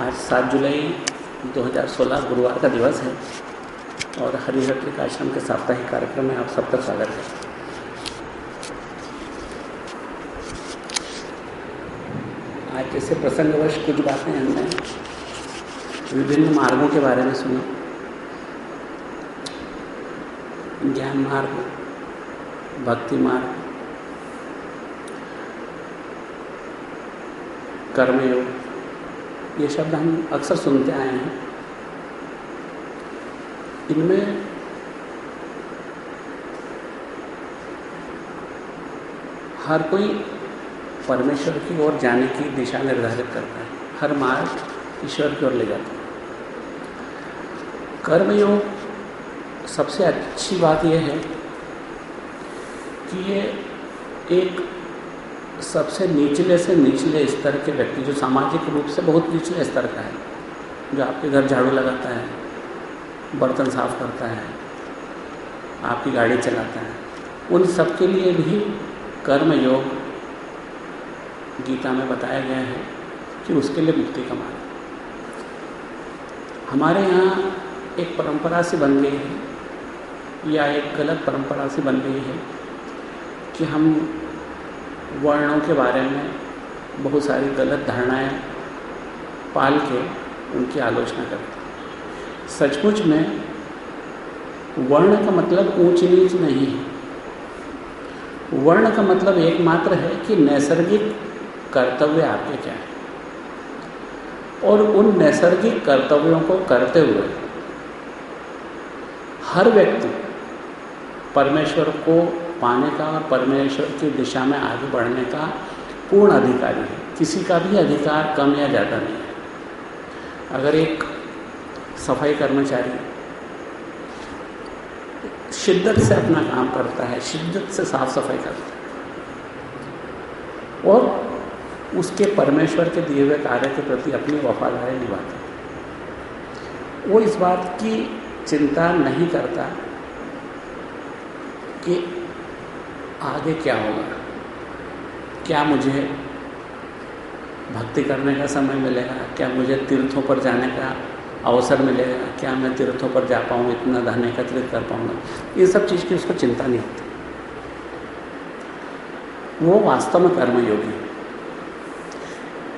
आज सात जुलाई 2016 गुरुवार का दिवस है और हरिहर आश्रम के साप्ताहिक कार्यक्रम में आप सबका स्वागत है। आज जैसे प्रसंगवश कुछ बातें हमने विभिन्न मार्गों के बारे में सुनी। ज्ञान मार्ग, भक्ति मार्ग, कर्मयोग ये शब्द हम अक्सर सुनते आए हैं। इनमें हर कोई परमेश्वर की ओर जाने की दिशा निर्धारित करता है। हर मार्ग ईश्वर की ओर ले जाता है। कर्मयोग सबसे अच्छी बात यह है कि ये एक सबसे निचले से निचले स्तर के व्यक्ति, जो सामाजिक रूप से बहुत निचले स्तर का है, जो आपके घर झाड़ू लगाता है, बर्तन साफ़ करता है, आपकी गाड़ी चलाता है, उन सब के लिए भी कर्म योग गीता में बताया गया है कि उसके लिए मुक्ति का मार्ग हमारे यहाँ एक परंपरा से बन गई है, या एक गलत परंपरा से बन गई है कि हम वर्णों के बारे में बहुत सारी गलत धारणाएँ पाल के उनकी आलोचना करते हैं। सचमुच में वर्ण का मतलब ऊंच नीच नहीं है। वर्ण का मतलब एकमात्र है कि नैसर्गिक कर्तव्य आपके क्या है। और उन नैसर्गिक कर्तव्यों को करते हुए हर व्यक्ति परमेश्वर को पाने का और परमेश्वर की दिशा में आगे बढ़ने का पूर्ण अधिकारी है। किसी का भी अधिकार कम या ज़्यादा नहीं है। अगर एक सफ़ाई कर्मचारी शिद्दत से अपना काम करता है, शिद्दत से साफ़ सफ़ाई करता है, और उसके परमेश्वर के दिए हुए कार्य के प्रति अपनी वफादारी निभाता है, वो इस बात की चिंता नहीं करता कि आगे क्या होगा? क्या मुझे भक्ति करने का समय मिलेगा? क्या मुझे तीर्थों पर जाने का अवसर मिलेगा? क्या मैं तीर्थों पर जा पाऊँ इतना धन एकत्रित कर पाऊँगा? ये सब चीज़ की उसको चिंता नहीं होती। वो वास्तव में कर्मयोगी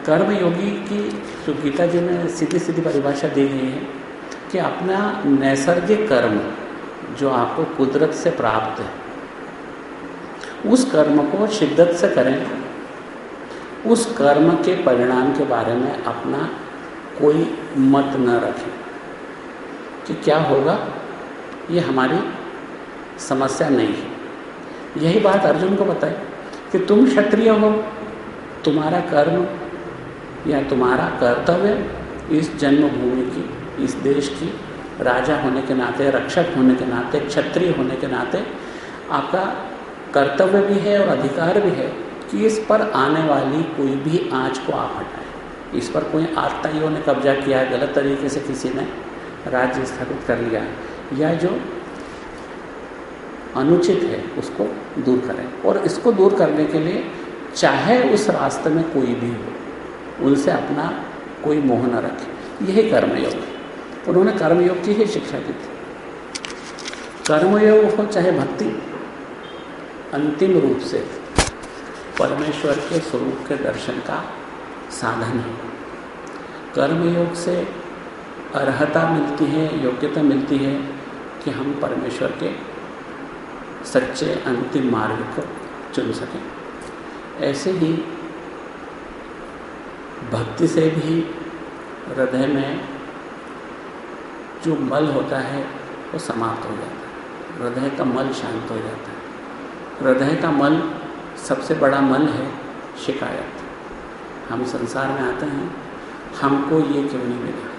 कर्मयोगी की जो गीता जी में सीधी सीधी परिभाषा दी गई है कि अपना नैसर्गिक कर्म जो आपको कुदरत से प्राप्त है उस कर्म को शिद्दत से करें। उस कर्म के परिणाम के बारे में अपना कोई मत न रखें कि क्या होगा। ये हमारी समस्या नहीं है। यही बात अर्जुन को बताए कि तुम क्षत्रिय हो। तुम्हारा कर्म या तुम्हारा कर्तव्य इस जन्मभूमि की, इस देश की राजा होने के नाते, रक्षक होने के नाते, क्षत्रिय होने के नाते आपका कर्तव्य भी है और अधिकार भी है कि इस पर आने वाली कोई भी आँच को आप हटाएँ। इस पर कोई आत्ताइयों ने कब्जा किया है, गलत तरीके से किसी ने राज्य स्थापित कर लिया या जो अनुचित है, उसको दूर करें। और इसको दूर करने के लिए चाहे उस रास्ते में कोई भी हो, उनसे अपना कोई मोह न रखे। यही कर्मयोग है। उन्होंने कर्मयोग की ही शिक्षा दी थी। कर्मयोग हो चाहे भक्ति अंतिम रूप से परमेश्वर के स्वरूप के दर्शन का साधन है। कर्मयोग से अर्हता मिलती है, योग्यता मिलती है कि हम परमेश्वर के सच्चे अंतिम मार्ग को चुन सकें। ऐसे ही भक्ति से भी हृदय में जो मल होता है, वो समाप्त हो जाता है। हृदय का मल शांत हो जाता है। हृदय का मल सबसे बड़ा मल है शिकायत। हम संसार में आते हैं, हमको ये क्यों नहीं मिला?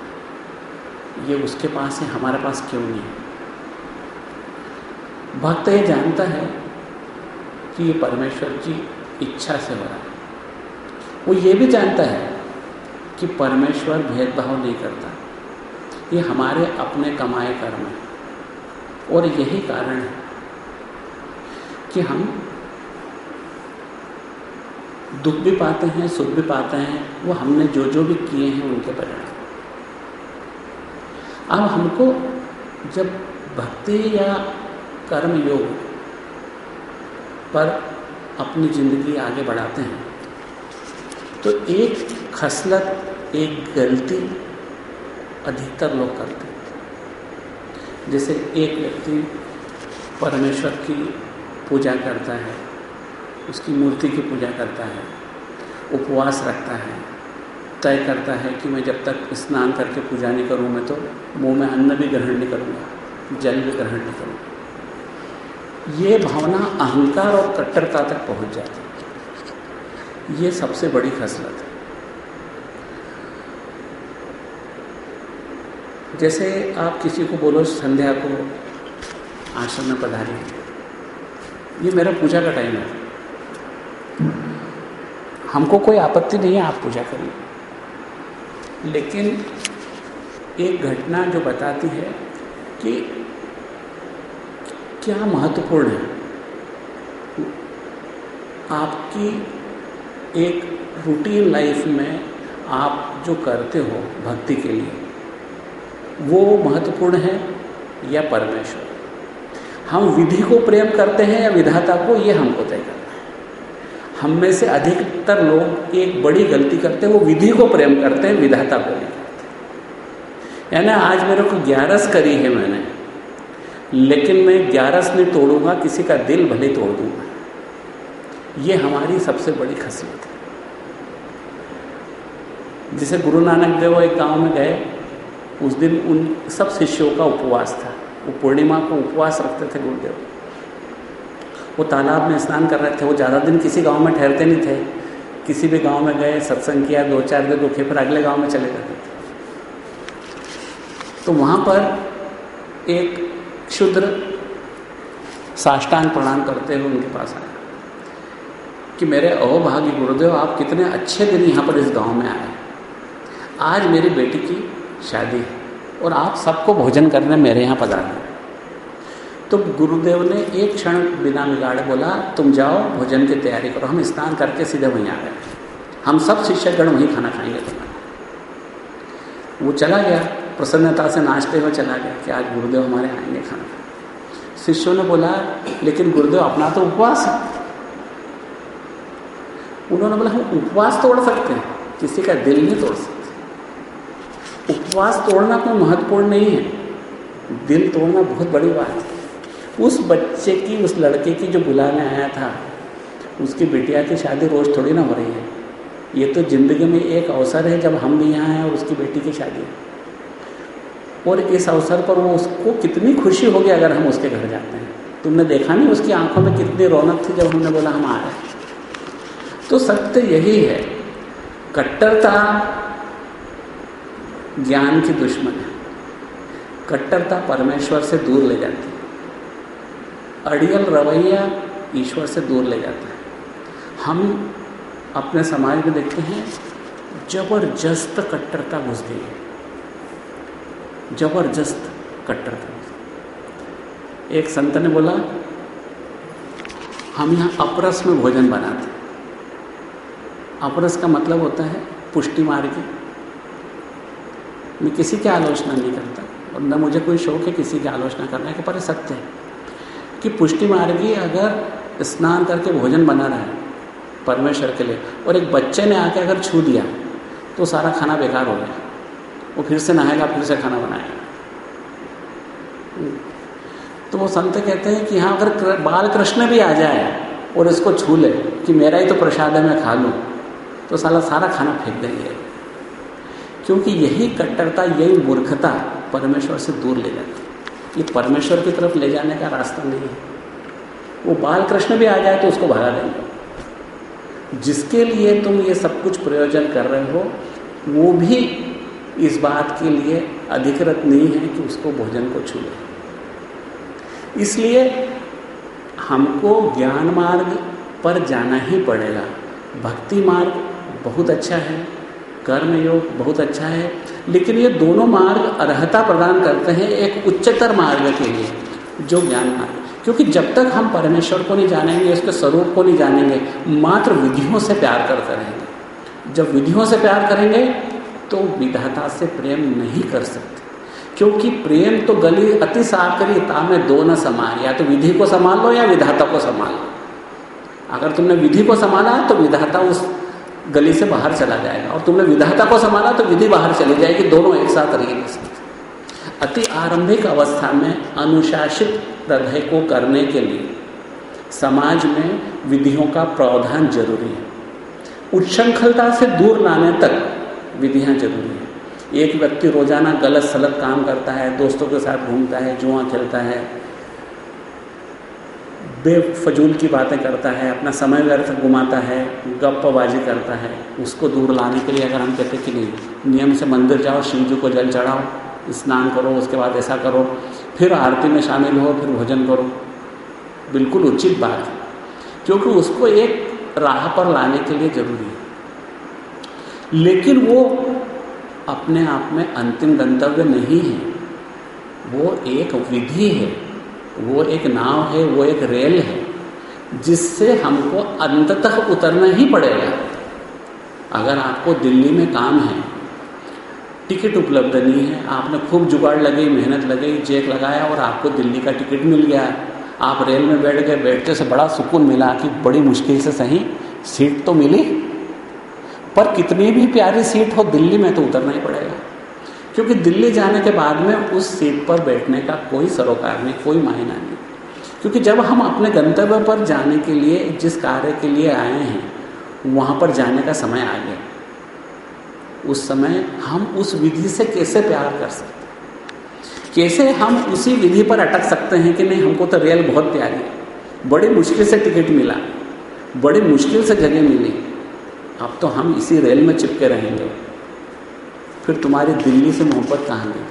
ये उसके पास है, हमारे पास क्यों नहीं है? भक्त ये जानता है कि ये परमेश्वर की इच्छा से हो रहा है। वो ये भी जानता है कि परमेश्वर भेदभाव नहीं करता। ये हमारे अपने कमाए कर्म है। और यही कारण है कि हम दुख भी पाते हैं, सुख भी पाते हैं, वो हमने जो जो भी किए हैं उनके परिणाम। अब हमको जब भक्ति या कर्म योग पर अपनी ज़िंदगी आगे बढ़ाते हैं तो एक खसलत, एक गलती अधिकतर लोग करते हैं। जैसे एक व्यक्ति परमेश्वर की पूजा करता है, उसकी मूर्ति की पूजा करता है, उपवास रखता है, तय करता है कि मैं जब तक स्नान करके पूजा नहीं करूँ, मैं तो मुँह में अन्न भी ग्रहण नहीं करूँगा, जल भी ग्रहण नहीं करूँगा। ये भावना अहंकार और कट्टरता तक पहुँच जाती है। ये सबसे बड़ी खसलत है। जैसे आप किसी को बोलो, संध्या को आश्रम में पधारिए। ये मेरा पूजा का टाइम है। हमको कोई आपत्ति नहीं है, आप पूजा करिए। लेकिन एक घटना जो बताती है कि क्या महत्वपूर्ण है? आपकी एक रूटीन लाइफ में आप जो करते हो भक्ति के लिए, वो महत्वपूर्ण है या परमेश्वर? हम विधि को प्रेम करते हैं या विधाता को, ये हमको तय करना है। हम में से अधिकतर लोग एक बड़ी गलती करते हैं, वो विधि को प्रेम करते हैं, विधाता को नहीं करते। यानी आज मेरे को ग्यारस करी है मैंने, लेकिन मैं ग्यारस नहीं तोड़ूँगा, किसी का दिल भले तोड़ दूँगा। ये हमारी सबसे बड़ी खसलत है। जैसे गुरु नानक देव एक गाँव में गए, उस दिन उन सब शिष्यों का उपवास था। वो पूर्णिमा को उपवास रखते थे गुरुदेव। वो तालाब में स्नान कर रहे थे। वो ज़्यादा दिन किसी गाँव में ठहरते नहीं थे। किसी भी गाँव में गए, सत्संग किया, दो चार दिन रुके, फिर अगले गाँव में चले जाते थे तो वहाँ पर एक क्षुद्र साष्टांग प्रणाम करते हुए उनके पास आया कि मेरे अहोभागी गुरुदेव, आप कितने अच्छे दिन यहाँ पर इस गाँव में आए। आज मेरी बेटी की शादी है। और आप सबको भोजन करने मेरे यहाँ पधारना तो गुरुदेव ने एक क्षण बिना बिगाड़े बोला, तुम जाओ, भोजन की तैयारी करो, हम स्नान करके सीधे वहीं आ गए। हम सब शिष्यगण वहीं खाना खाएँगे तुम्हारा वो चला गया, प्रसन्नता से नाचते हुए चला गया कि आज गुरुदेव हमारे आएँगे खाना। शिष्यों ने बोला, लेकिन गुरुदेव, अपना तो उपवास है। उन्होंने बोला, हम उपवास तोड़ सकते हैं, किसी का दिल नहीं तोड़ सकते। उपवास तोड़ना कोई महत्वपूर्ण नहीं है। दिल तोड़ना बहुत बड़ी बात है। उस बच्चे की, उस लड़के की जो बुलाने आया था, उसकी बिटिया की शादी रोज़ थोड़ी ना हो रही है। ये तो ज़िंदगी में एक अवसर है जब हम भी यहाँ हैं और उसकी बेटी की शादी है। और इस अवसर पर वो उसको कितनी खुशी होगी अगर हम उसके घर जाते हैं। तुमने देखा नहीं उसकी आँखों में कितनी रौनक थी जब हमने बोला हम आ रहे हैं। तो सत्य यही है, कट्टरता ज्ञान की दुश्मन है। कट्टरता परमेश्वर से दूर ले जाती है। अड़ियल रवैया ईश्वर से दूर ले जाता है। हम अपने समाज में देखते हैं ज़बरदस्त कट्टरता घुस गई है। ज़बरदस्त कट्टरता। एक संत ने बोला, हम यहाँ अपरस में भोजन बनाते अपरस का मतलब होता है पुष्टि मार्गी। मैं किसी की आलोचना नहीं करता। और न मुझे कोई शौक है किसी की आलोचना करने के, पर सत्य है कि पुष्टि मार्गी अगर स्नान करके भोजन बना रहा है परमेश्वर के लिए, और एक बच्चे ने आके अगर छू दिया तो सारा खाना बेकार हो गया। वो फिर से नहाएगा, फिर से खाना बनाएगा। तो वो संत कहते हैं कि हाँ अगर बाल कृष्ण भी आ जाए और इसको छू ले, कि मेरा ही तो प्रसाद है, मैं खा लूँ तो साला सारा खाना फेंक देंगे। क्योंकि यही कट्टरता, यही मूर्खता परमेश्वर से दूर ले जाती है। ये परमेश्वर की तरफ़ ले जाने का रास्ता नहीं है। वो बाल कृष्ण भी आ जाए तो उसको भगा देंगे। जिसके लिए तुम ये सब कुछ प्रयोजन कर रहे हो, वो भी इस बात के लिए अधिकृत नहीं है कि उसको भोजन को छू ले। इसलिए हमको ज्ञान मार्ग पर जाना ही पड़ेगा। भक्ति मार्ग बहुत अच्छा है। कर्म योग बहुत अच्छा है, लेकिन ये दोनों मार्ग अर्हता प्रदान करते हैं एक उच्चतर मार्ग के लिए, जो ज्ञान मार्ग। क्योंकि जब तक हम परमेश्वर को नहीं जानेंगे, उसके स्वरूप को नहीं जानेंगे, मात्र विधियों से प्यार करते रहेंगे। जब विधियों से प्यार करेंगे तो विधाता से प्रेम नहीं कर सकते। क्योंकि प्रेम तो गली अति साफ़ करी तामे दो न समान, या तो विधि को संभाल लो या विधाता को संभाल लो। अगर तुमने विधि को संभाला तो विधाता उस गली से बाहर चला जाएगा और तुमने विधाता को संभाला तो विधि बाहर चली जाएगी, दोनों एक साथ रह नहीं सकते। अति आरंभिक अवस्था में अनुशासित हृदय को करने के लिए समाज में विधियों का प्रावधान ज़रूरी है। उच्छृंखलता से दूर लाने तक विधियाँ ज़रूरी हैं। एक व्यक्ति रोज़ाना गलत सलत काम करता है, दोस्तों के साथ घूमता है, जुआ खेलता है बेफजूल की बातें करता है, अपना समय व्यर्थ घुमाता है, गप्पबाजी करता है, उसको दूर लाने के लिए अगर हम कहते कि नहीं, नियम से मंदिर जाओ, शिव जी को जल चढ़ाओ, स्नान करो, उसके बाद ऐसा करो, फिर आरती में शामिल हो, फिर भोजन करो। बिल्कुल उचित बात है, क्योंकि उसको एक राह पर लाने के लिए ज़रूरी है। लेकिन वो अपने आप में अंतिम गंतव्य नहीं है, वो एक विधि है। वो एक नाव है, वो एक रेल है, जिससे हमको अंत तक उतरना ही पड़ेगा। अगर आपको दिल्ली में काम है, टिकट उपलब्ध नहीं है, आपने खूब जुगाड़ लगी, मेहनत लगी, चेक लगाया और आपको दिल्ली का टिकट मिल गया, आप रेल में बैठ गए बैठते से बड़ा सुकून मिला कि बड़ी मुश्किल से सही सीट तो मिली, पर कितनी भी प्यारी सीट हो, दिल्ली में तो उतरना ही पड़ेगा। क्योंकि दिल्ली जाने के बाद में उस सीट पर बैठने का कोई सरोकार नहीं, कोई मायना नहीं। क्योंकि जब हम अपने गंतव्य पर जाने के लिए, जिस कार्य के लिए आए हैं, वहाँ पर जाने का समय आ गया। उस समय हम उस विधि से कैसे प्यार कर सकते कैसे हम उसी विधि पर अटक सकते हैं कि नहीं, हमको तो रेल बहुत प्यारी है। बड़ी मुश्किल से टिकट मिला, बड़ी मुश्किल से जगह मिली। अब तो हम इसी रेल में चिपके रहेंगे। फिर तुम्हारी दिल्ली से मोहब्बत कहाँ गई?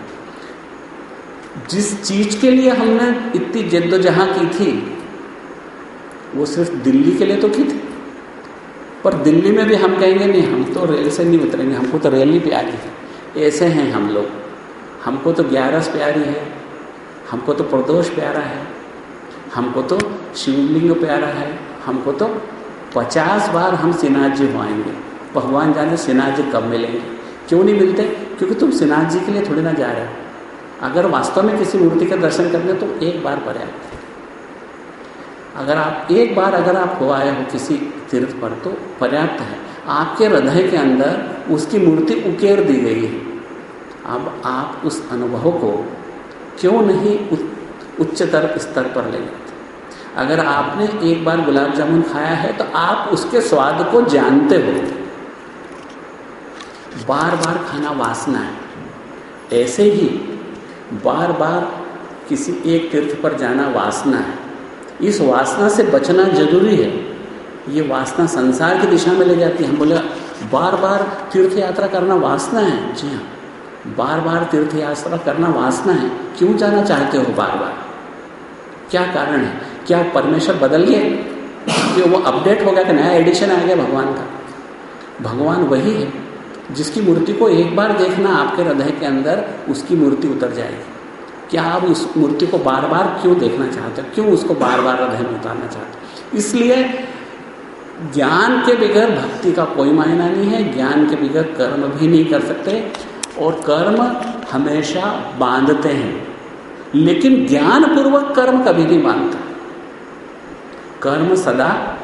जिस चीज़ के लिए हमने इतनी जद्दोजहाँ की थी, वो सिर्फ़ दिल्ली के लिए तो की थी। पर दिल्ली में भी हम कहेंगे, नहीं, हम तो रेल से नहीं उतरेंगे, हमको तो रेल ही प्यारी है। ऐसे हैं हम लोग। हमको तो ग्यारस प्यारी है, हमको तो प्रदोष प्यारा है, हमको तो शिवलिंग प्यारा है, हमको तो पचास बार हम सिन्हा जी हो आएँगे। भगवान जाने सिन्हा जी कब मिलेंगे? क्यों नहीं मिलते? क्योंकि तुम सिनाथ जी के लिए थोड़ी ना जा रहे हो। अगर वास्तव में किसी मूर्ति का दर्शन करने तो एक बार पर्याप्त अगर आप, एक बार अगर आप हो आए हो किसी तीर्थ पर तो पर्याप्त है। आपके हृदय के अंदर उसकी मूर्ति उकेर दी गई है। अब आप उस अनुभव को क्यों नहीं उच्चतर स्तर पर ले जाते अगर आपने एक बार गुलाब जामुन खाया है तो आप उसके स्वाद को जानते हो। बार बार खाना वासना है। ऐसे ही बार बार किसी एक तीर्थ पर जाना वासना है। इस वासना से बचना ज़रूरी है। ये वासना संसार की दिशा में ले जाती है। हम बोले बार बार तीर्थ यात्रा करना वासना है? जी हाँ। बार बार तीर्थ यात्रा करना वासना है। क्यों जाना चाहते हो बार बार क्या कारण है? क्या परमेश्वर बदल गए कि वो अपडेट हो गया कि नया एडिशन आ गया भगवान का? भगवान वही है। जिसकी मूर्ति को एक बार देखना आपके हृदय के अंदर, उसकी मूर्ति उतर जाएगी। क्या आप उस मूर्ति को बार बार क्यों देखना चाहते हो? क्यों उसको बार बार हृदय में उतारना चाहते हो? इसलिए ज्ञान के बगैर भक्ति का कोई मायना नहीं है, ज्ञान के बगैर कर्म भी नहीं कर सकते, और कर्म हमेशा बांधते हैं। लेकिन ज्ञान पूर्वक कर्म कभी नहीं बांधता। कर्म सदा,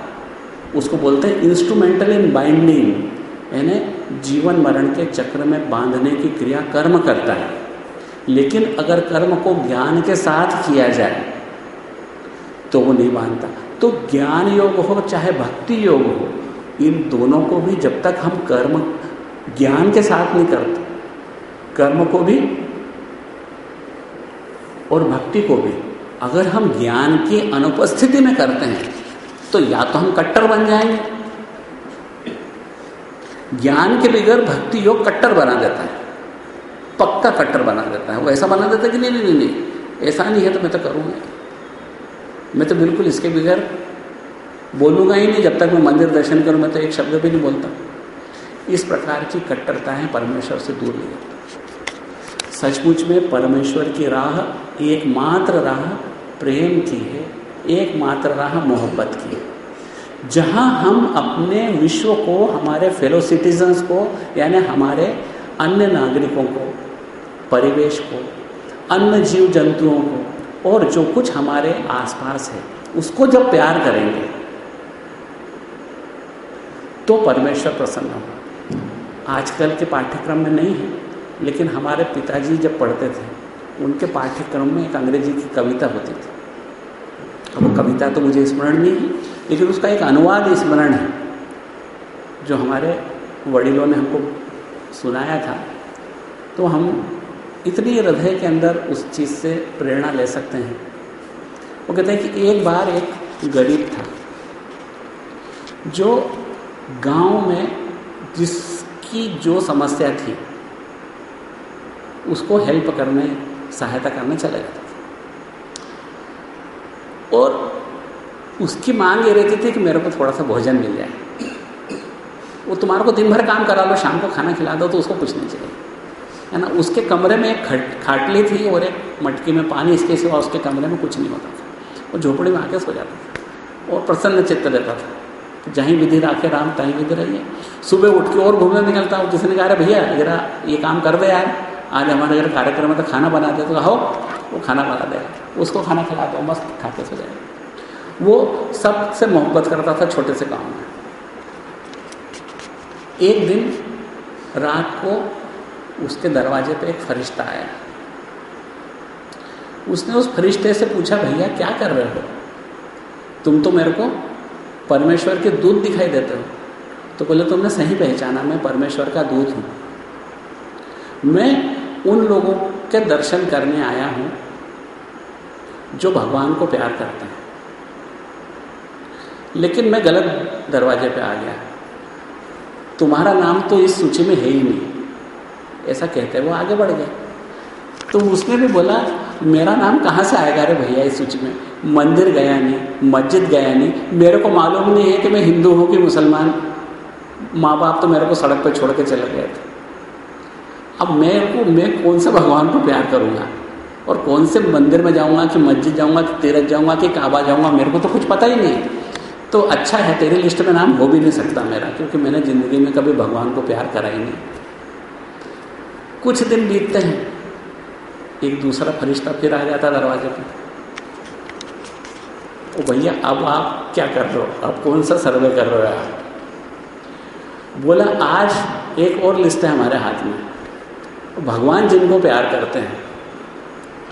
उसको बोलते हैं इंस्ट्रूमेंटल इन बाइंडिंग यानी जीवन मरण के चक्र में बांधने की क्रिया कर्म करता है। लेकिन अगर कर्म को ज्ञान के साथ किया जाए तो वो नहीं बांधता। तो ज्ञान योग हो, चाहे भक्ति योग हो, इन दोनों को भी जब तक हम कर्म ज्ञान के साथ नहीं करते, कर्म को भी और भक्ति को भी, अगर हम ज्ञान की अनुपस्थिति में करते हैं तो या तो हम कट्टर बन जाएँगे ज्ञान के बगैर भक्ति योग कट्टर बना देता है। पक्का कट्टर बना देता है। वो ऐसा बना देता है कि नहीं नहीं नहीं, नहीं। ऐसा नहीं है तो मैं तो करूँगा। मैं तो बिल्कुल इसके बगैर बोलूँगा ही नहीं। जब तक मैं मंदिर दर्शन करूँ मैं तो एक शब्द भी नहीं बोलता। इस प्रकार की कट्टरता है परमेश्वर से दूर नहीं होती। सचमुच में परमेश्वर की राह एकमात्र राह प्रेम की है एकमात्र राह मोहब्बत की जहाँ हम अपने विश्व को, हमारे फेलो सिटीजन्स को, यानी हमारे अन्य नागरिकों को, परिवेश को, अन्य जीव जंतुओं को, और जो कुछ हमारे आसपास है, उसको जब प्यार करेंगे तो परमेश्वर प्रसन्न होगा। आजकल के पाठ्यक्रम में नहीं है, लेकिन हमारे पिताजी जब पढ़ते थे, उनके पाठ्यक्रम में एक अंग्रेज़ी की कविता होती थी। अब कविता तो मुझे स्मरण नहीं है। लेकिन उसका एक अनुवाद स्मरण है, जो हमारे वडिलों ने हमको सुनाया था तो हम इतनी हृदय के अंदर उस चीज़ से प्रेरणा ले सकते हैं। वो कहते हैं कि एक बार एक गरीब था, जो गाँव में जिसकी जो समस्या थी, उसको हेल्प करने, सहायता करने चला जाता था। और उसकी मांग ये रहती थी कि मेरे को थोड़ा सा भोजन मिल जाए। वो तुम्हारे को दिन भर काम करा लो, शाम को खाना खिला दो तो उसको कुछ नहीं चाहिए। है ना? उसके कमरे में एक खट, खाटली थी और एक मटकी में पानी इसके सिवा उसके कमरे में कुछ नहीं होता था। वो झोपड़ी में आके सो जाता था और प्रसन्न चित्त रहता था जहीं विधि राखे राम, तहीं विधि रहिए। सुबह उठ के और घूमने निकलता हूँ, जिसने कहा भैया, जरा ये काम कर दे यार। आज हमारे घर कार्यक्रम में तो खाना बना दे। तो हो, वो खाना बना देगा उसको खाना खिला दो, मस्त, खा सो जाएगा। वो सबसे मोहब्बत करता था छोटे से गाँव में। एक दिन रात को उसके दरवाजे पे एक फरिश्ता आया। उसने उस फरिश्ते से पूछा, भैया, क्या कर रहे हो? तुम तो मेरे को परमेश्वर के दूध दिखाई देते हो। तो बोले, तुमने सही पहचाना, मैं परमेश्वर का दूध हूँ। मैं उन लोगों के दर्शन करने आया हूँ जो भगवान को प्यार करते हैं। लेकिन मैं गलत दरवाजे पे आ गया। तुम्हारा नाम तो इस सूची में है ही नहीं। ऐसा कहते वो आगे बढ़ गए। तो उसने भी बोला, मेरा नाम कहाँ से आएगा रे भैया इस सूची में? मंदिर गया नहीं, मस्जिद गया नहीं। मेरे को मालूम नहीं है कि मैं हिंदू हूँ कि मुसलमान। माँ बाप तो मेरे को सड़क पर छोड़ के चले गए थे। अब मैं को, मैं कौन से भगवान को प्यार करूँगा? और कौन से मंदिर में जाऊँगा कि मस्जिद जाऊँगा कि तीरथ जाऊँगा कि काबा जाऊँगा? मेरे को तो कुछ पता ही नहीं। तो अच्छा है, तेरी लिस्ट में नाम हो भी नहीं सकता मेरा, क्योंकि मैंने ज़िंदगी में कभी भगवान को प्यार करा ही नहीं। कुछ दिन बीतते हैं, एक दूसरा फरिश्ता फिर आ जाता दरवाजे पर भैया, अब आप क्या कर रहे हो? अब कौन सा सर्वे कर रहे हो आप? बोला, आज एक और लिस्ट है हमारे हाथ में। भगवान जिनको प्यार करते हैं,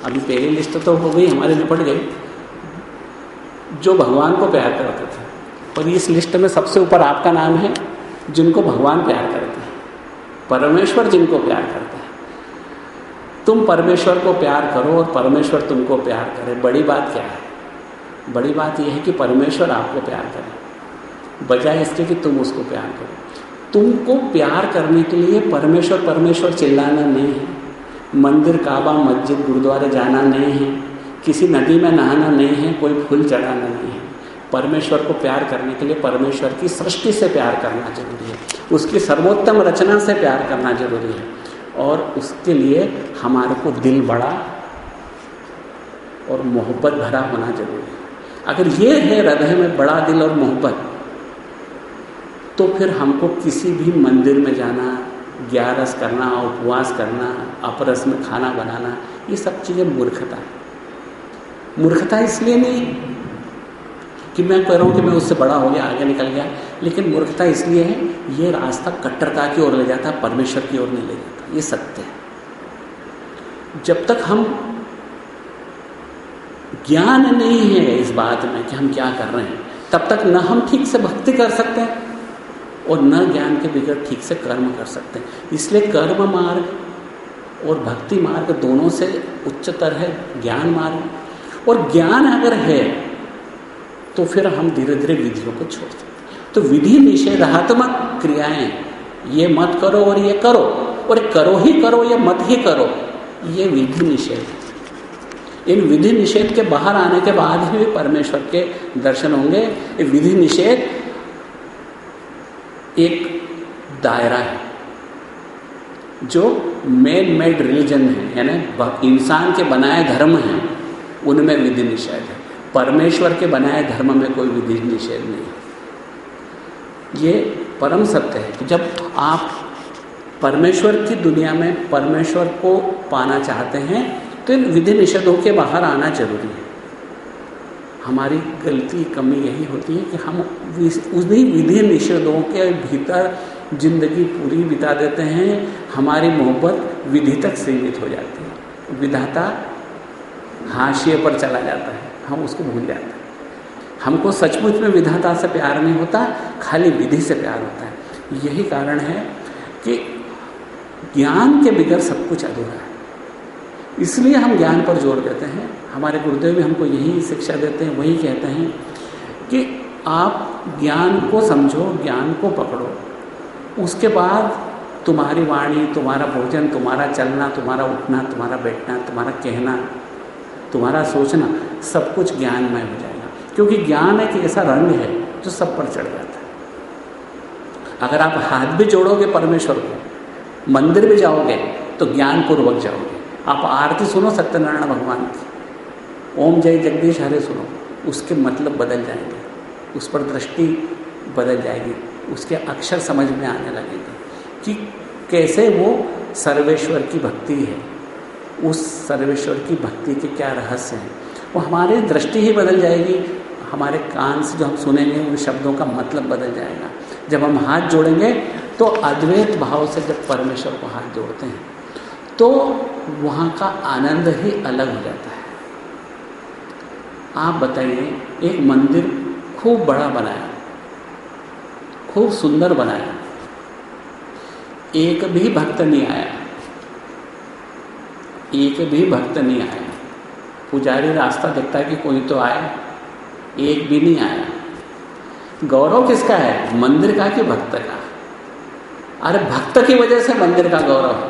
अभी पहली लिस्ट तो हो गई, हमारे निपट गई। जो भगवान को प्यार करते थे और इस लिस्ट में सबसे ऊपर आपका नाम है, जिनको भगवान प्यार करते हैं। परमेश्वर जिनको प्यार करते हैं। तुम परमेश्वर को प्यार करो और परमेश्वर तुमको प्यार करे। बड़ी बात क्या है? बड़ी बात यह है कि परमेश्वर आपको प्यार करे, बजाय इसके कि तुम उसको प्यार करो। तुमको प्यार करने के लिए परमेश्वर परमेश्वर चिल्लाना नहीं है, मंदिर, काबा, मस्जिद, गुरुद्वारे जाना नहीं है, किसी नदी में नहाना नहीं है, कोई फूल चढ़ाना नहीं है। परमेश्वर को प्यार करने के लिए परमेश्वर की सृष्टि से प्यार करना ज़रूरी है। उसकी सर्वोत्तम रचना से प्यार करना ज़रूरी है। और उसके लिए हमारे को दिल बड़ा और मोहब्बत भरा होना ज़रूरी है। अगर ये है हृदय में बड़ा दिल और मोहब्बत तो फिर हमको किसी भी मंदिर में जाना, ग्यारस करना, उपवास करना, अपरस में खाना बनाना, ये सब चीज़ें मूर्खता है। मूर्खता इसलिए नहीं कि मैं कह रहा हूँ कि मैं उससे बड़ा हो गया, आगे निकल गया। लेकिन मूर्खता इसलिए है, ये रास्ता कट्टरता की ओर ले जाता है, परमेश्वर की ओर नहीं ले जाता। ये सत्य है। जब तक हम ज्ञान नहीं है इस बात में कि हम क्या कर रहे हैं, तब तक न हम ठीक से भक्ति कर सकते हैं और न ज्ञान के बिगड़ ठीक से कर्म कर सकते हैं। इसलिए कर्म मार्ग और भक्ति मार्ग दोनों से उच्चतर है, ज्ञान मार्ग। और ज्ञान अगर है तो फिर हम धीरे धीरे विधियों को छोड़ सकते तो विधि निषेधात्मक क्रियाएँ, ये मत करो और ये करो, और करो ही करो, या मत ही करो, ये विधि निषेध इन विधि निषेध के बाहर आने के बाद ही परमेश्वर के दर्शन होंगे। विधि निषेध एक दायरा है, जो मेन मेड रिलीजन है, यानी इंसान के बनाए धर्म हैं, उनमें विधि निषेध है। परमेश्वर के बनाए धर्म में कोई विधि निषेध नहीं ये परम सत्य है जब आप परमेश्वर की दुनिया में परमेश्वर को पाना चाहते हैं तो इन विधि निषेधों के बाहर आना ज़रूरी है। हमारी गलती, कमी यही होती है कि हम उन्हीं विधि निषेधों के भीतर ज़िंदगी पूरी बिता देते हैं, हमारी मोहब्बत विधि तक सीमित हो जाती है। विधाता हाशिए पर चला जाता है। हम उसको भूल जाते हैं। हमको सचमुच में विधाता से प्यार नहीं होता, खाली विधि से प्यार होता है। यही कारण है कि ज्ञान के बिगड़ सब कुछ अधूरा है। इसलिए हम ज्ञान पर ज़ोर देते हैं। हमारे गुरुदेव भी हमको यही शिक्षा देते हैं, वही कहते हैं कि आप ज्ञान को समझो, ज्ञान को पकड़ो। उसके बाद तुम्हारी वाणी, तुम्हारा भोजन, तुम्हारा चलना, तुम्हारा उठना, तुम्हारा बैठना, तुम्हारा कहना तुम्हारा सोचना सब कुछ ज्ञानमय हो जाएगा। क्योंकि ज्ञान एक ऐसा रंग है जो सब पर चढ़ जाता है। अगर आप हाथ भी जोड़ोगे परमेश्वर को, मंदिर भी जाओगे तो ज्ञानपूर्वक जाओगे। आप आरती सुनो सत्यनारायण भगवान की। ओम जय जगदीश, हरे सुनो। उसके मतलब बदल जाएँगे। उस पर दृष्टि बदल जाएगी। उसके अक्षर समझ में आने लगेंगे कि कैसे वो सर्वेश्वर की भक्ति है। उस सर्वेश्वर की भक्ति के क्या रहस्य हैं? वो हमारी दृष्टि ही बदल जाएगी। हमारे कान से जो हम सुनेंगे, उन शब्दों का मतलब बदल जाएगा। जब हम हाथ जोड़ेंगे तो अद्वैत भाव से जब परमेश्वर को हाथ जोड़ते हैं तो वहाँ का आनंद ही अलग हो जाता है। आप बताइए, एक मंदिर खूब बड़ा बनाया, खूब सुंदर बनाया, एक भी भक्त नहीं आया। एक भी भक्त नहीं आया। पुजारी रास्ता देखता है कि कोई तो आए एक भी नहीं आया। गौरव किसका है? मंदिर का कि भक्त का? अरे भक्त की वजह से मंदिर का गौरव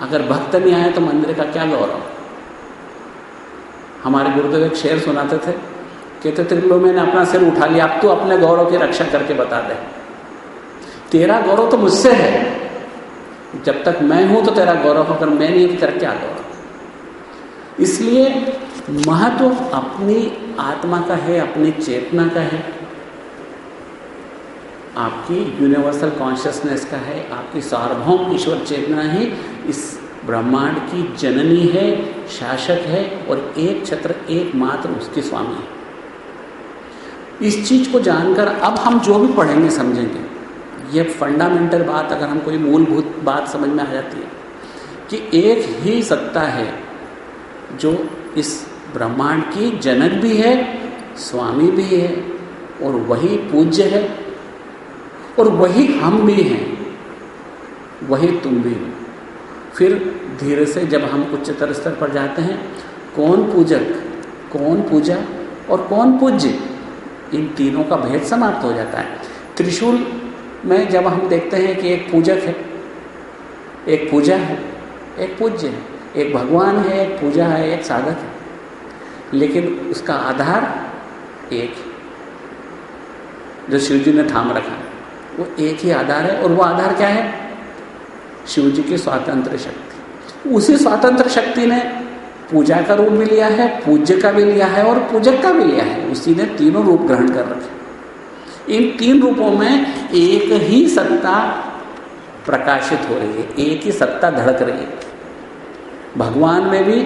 अगर भक्त नहीं आए तो मंदिर का क्या गौरव? हमारे गुरुदेव एक शेर सुनाते थे, कहते त्रिलो मैंने अपना सिर उठा लिया, अब तू अपने गौरव की रक्षा करके बता दे। तेरा गौरव तो मुझसे है। जब तक मैं हूँ तो तेरा गौरव अगर मैं नहीं तो तेरा क्या गौरव? इसलिए महत्व अपनी आत्मा का है, अपनी चेतना का है। आपकी यूनिवर्सल कॉन्शियसनेस का है, आपकी सार्वभौम ईश्वर चेतना ही इस ब्रह्मांड की जननी है, शासक है और एक छत्र एकमात्र उसके स्वामी है। इस चीज़ को जानकर अब हम जो भी पढ़ेंगे समझेंगे। ये फंडामेंटल बात अगर हम कोई मूलभूत बात समझ में आ जाती है कि एक ही सत्ता है जो इस ब्रह्मांड की जनक भी है, स्वामी भी है, और वही पूज्य है, और वही हम भी हैं, वही तुम भी हो। फिर धीरे से जब हम उच्चतर स्तर पर जाते हैं, कौन पूजक, कौन पूजा और कौन पूज्य, इन तीनों का भेद समाप्त हो जाता है। त्रिशूल में जब हम देखते हैं कि एक पूजक है, एक पूजा है, एक पूज्य है, एक भगवान है, एक पूजा है, एक साधक है, लेकिन उसका आधार एक जो शिव जी ने थाम रखा है वो एक ही आधार है, और वो आधार क्या है? शिव जी की स्वातंत्र शक्ति। उसी स्वातंत्र शक्ति ने पूजा का रूप भी लिया है, पूज्य का भी लिया है, और पूजक का भी लिया है। उसी ने तीनों रूप ग्रहण कर रखे इन तीन रूपों में एक ही सत्ता प्रकाशित हो रही है, एक ही सत्ता धड़क रही है। भगवान में भी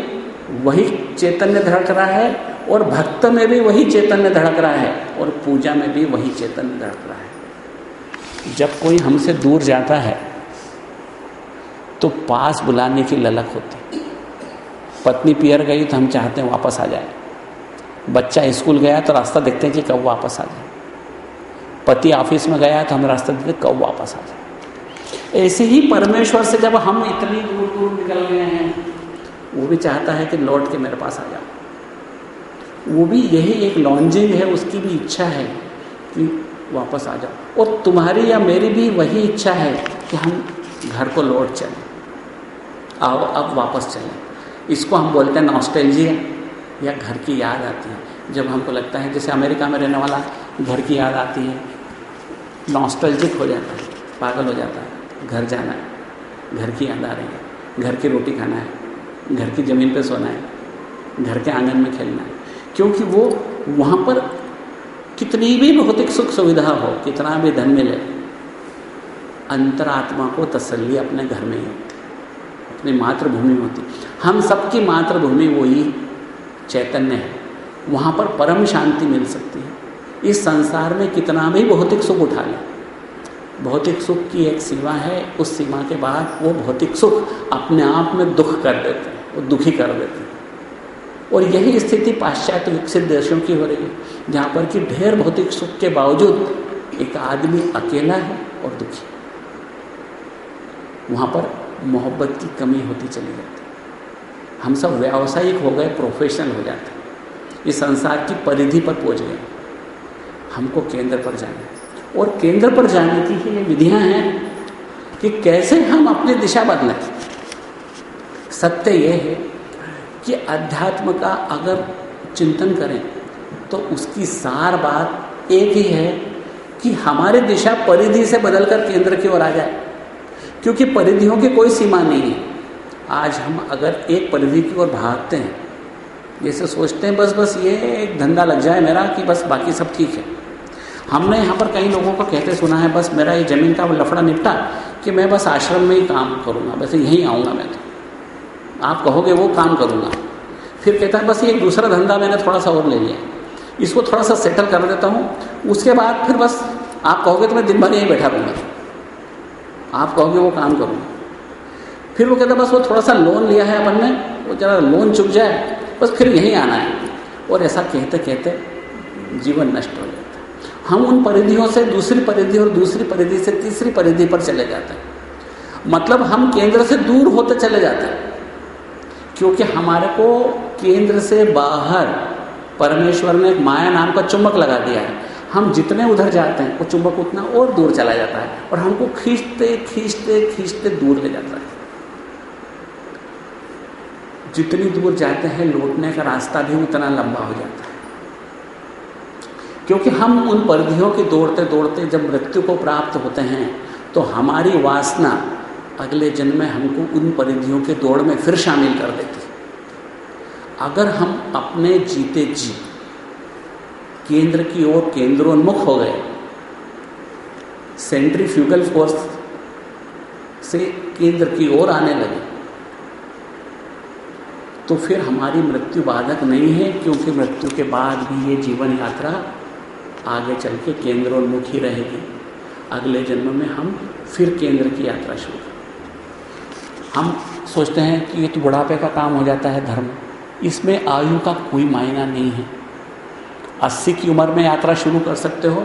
वही चैतन्य धड़क रहा है और भक्त में भी वही चैतन्य धड़क रहा है और पूजा में भी वही चैतन्य धड़क रहा है। जब कोई हमसे दूर जाता है तो पास बुलाने की ललक होती पत्नी पियर गई तो हम चाहते हैं वापस आ जाए। बच्चा स्कूल गया तो रास्ता देखते हैं कि कब वापस आ जाए। पति ऑफ़िस में गया तो हम रास्ता देखते कब वापस आ जाए। ऐसे ही परमेश्वर से जब हम इतनी दूर दूर निकल गए हैं, वो भी चाहता है कि लौट के मेरे पास आ जाओ। वो भी यही एक लॉन्जिंग है, उसकी भी इच्छा है कि वापस आ जाओ। और तुम्हारी या मेरी भी वही इच्छा है कि हम घर को लौट चलें। आओ, अब वापस चलें। इसको हम बोलते हैं नॉस्टेलजिया या घर की याद आती है। जब हमको लगता है, जैसे अमेरिका में रहने वाला, घर की याद आती है। नॉस्टल्जिक हो जाता है, पागल हो जाता है, घर जाना है, घर की याद आ रही है, घर की रोटी खाना है, घर की ज़मीन पे सोना है, घर के आँगन में खेलना है, क्योंकि वो वहाँ पर कितनी भी भौतिक सुख सुविधा हो, कितना भी धन मिले, अंतरात्मा को तसल्ली अपने घर में ही होती अपनी मातृभूमि में होती हम सबकी मातृभूमि वही चैतन्य है, वहाँ पर परम शांति मिल सकती है। इस संसार में कितना भी भौतिक सुख उठा ले। भौतिक सुख की एक सीमा है, उस सीमा के बाद वो भौतिक सुख अपने आप में दुख कर देते हैं, वो दुखी कर देते हैं। और यही स्थिति पाश्चात्य विकसित देशों की हो रही है, जहाँ पर कि ढेर भौतिक सुख के बावजूद एक आदमी अकेला है और दुखी। वहाँ पर मोहब्बत की कमी होती चली जाती हम सब व्यावसायिक हो गए, प्रोफेशनल हो जाते इस संसार की परिधि पर पहुँच गए। हमको केंद्र पर जाना और केंद्र पर जाने की ही विधियाँ हैं कि कैसे हम अपनी दिशा बदलें। सत्य यह है कि अध्यात्म का अगर चिंतन करें तो उसकी सार बात एक ही है कि हमारी दिशा परिधि से बदलकर केंद्र की ओर आ जाए। क्योंकि परिधियों की कोई सीमा नहीं है। आज हम अगर एक परिधि की ओर भागते हैं, जैसे सोचते हैं, बस बस ये एक धंधा लग जाए मेरा कि बस बाकी सब ठीक है। हमने यहाँ पर कई लोगों को कहते सुना है, बस मेरा ये ज़मीन का लफड़ा निपटा कि मैं बस आश्रम में ही काम करूँगा, बस यहीं आऊँगा मैं तो। आप कहोगे वो काम करूँगा। फिर कहता है, बस ये दूसरा धंधा मैंने थोड़ा सा और ले लिया इसको थोड़ा सा सेटल कर देता हूँ। उसके बाद फिर बस आप कहोगे तो मैं दिन भर यहीं बैठा रहूँगा। आप कहोगे वो काम करूँगा। फिर वो कहता बस वो थोड़ा सा लोन लिया है अपन ने, वो ज़रा लोन चुक जाए, बस फिर यहीं आना है। और ऐसा कहते कहते जीवन नष्ट हो जाए हम उन परिधियों से दूसरी परिधि और दूसरी परिधि से तीसरी परिधि पर चले जाते हैं। मतलब हम केंद्र से दूर होते चले जाते हैं। क्योंकि हमारे को केंद्र से बाहर परमेश्वर ने एक माया नाम का चुंबक लगा दिया है। हम जितने उधर जाते हैं, वो चुंबक उतना और दूर चला जाता है और हमको खींचते खींचते खींचते दूर ले जाता है। जितनी दूर जाते हैं, लौटने का रास्ता भी उतना लंबा हो जाता है। क्योंकि हम उन परिधियों की दौड़ते दौड़ते जब मृत्यु को प्राप्त होते हैं तो हमारी वासना अगले जन्म में हमको उन परिधियों के दौड़ में फिर शामिल कर देती अगर हम अपने जीते जी केंद्र की ओर केंद्रोन्मुख हो गए, सेंट्रीफ्यूगल फोर्स से केंद्र की ओर आने लगे तो फिर हमारी मृत्यु बाधक नहीं है, क्योंकि मृत्यु के बाद भी ये जीवन यात्रा आगे चल के केंद्रोन्मुख ही रहेगी। अगले जन्म में हम फिर केंद्र की यात्रा शुरू करें हम सोचते हैं कि ये तो बुढ़ापे का काम हो जाता है धर्म। इसमें आयु का कोई मायना नहीं है। अस्सी की उम्र में यात्रा शुरू कर सकते हो,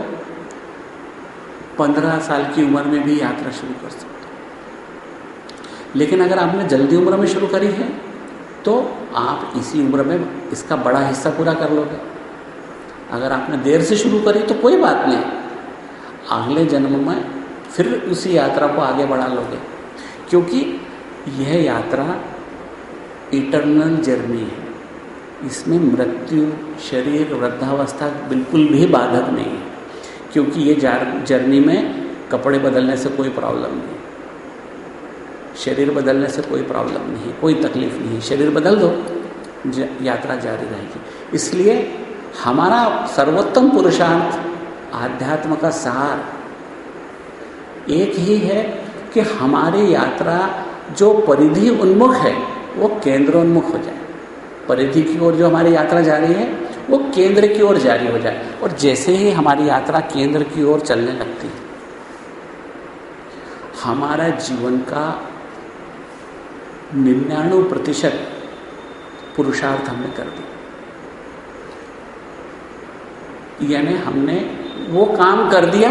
पंद्रह साल की उम्र में भी यात्रा शुरू कर सकते हो। लेकिन अगर आपने जल्दी उम्र में शुरू करी है तो आप इसी उम्र में इसका बड़ा हिस्सा पूरा कर लोगे। अगर आपने देर से शुरू करी तो कोई बात नहीं। अगले जन्म में फिर उसी यात्रा को आगे बढ़ा लोगे। क्योंकि यह यात्रा इटरनल जर्नी है। इसमें मृत्यु, शरीर, वृद्धावस्था बिल्कुल भी बाधक नहीं है। क्योंकि ये जर्नी में कपड़े बदलने से कोई प्रॉब्लम नहीं। शरीर बदलने से कोई प्रॉब्लम नहीं। कोई तकलीफ़ नहीं। शरीर बदल दो। यात्रा जारी रहेगी। इसलिए हमारा सर्वोत्तम पुरुषार्थ आध्यात्म का सार। एक ही है कि हमारी यात्रा जो परिधि उन्मुख है, वो केंद्रोन्मुख हो जाए। परिधि की ओर जो हमारी यात्रा जारी है, वो केंद्र की ओर जारी हो जाए। और जैसे ही हमारी यात्रा केंद्र की ओर चलने लगती है, हमारा जीवन का निन्यानवे प्रतिशत पुरुषार्थ हमने कर दिया। यानी हमने वो काम कर दिया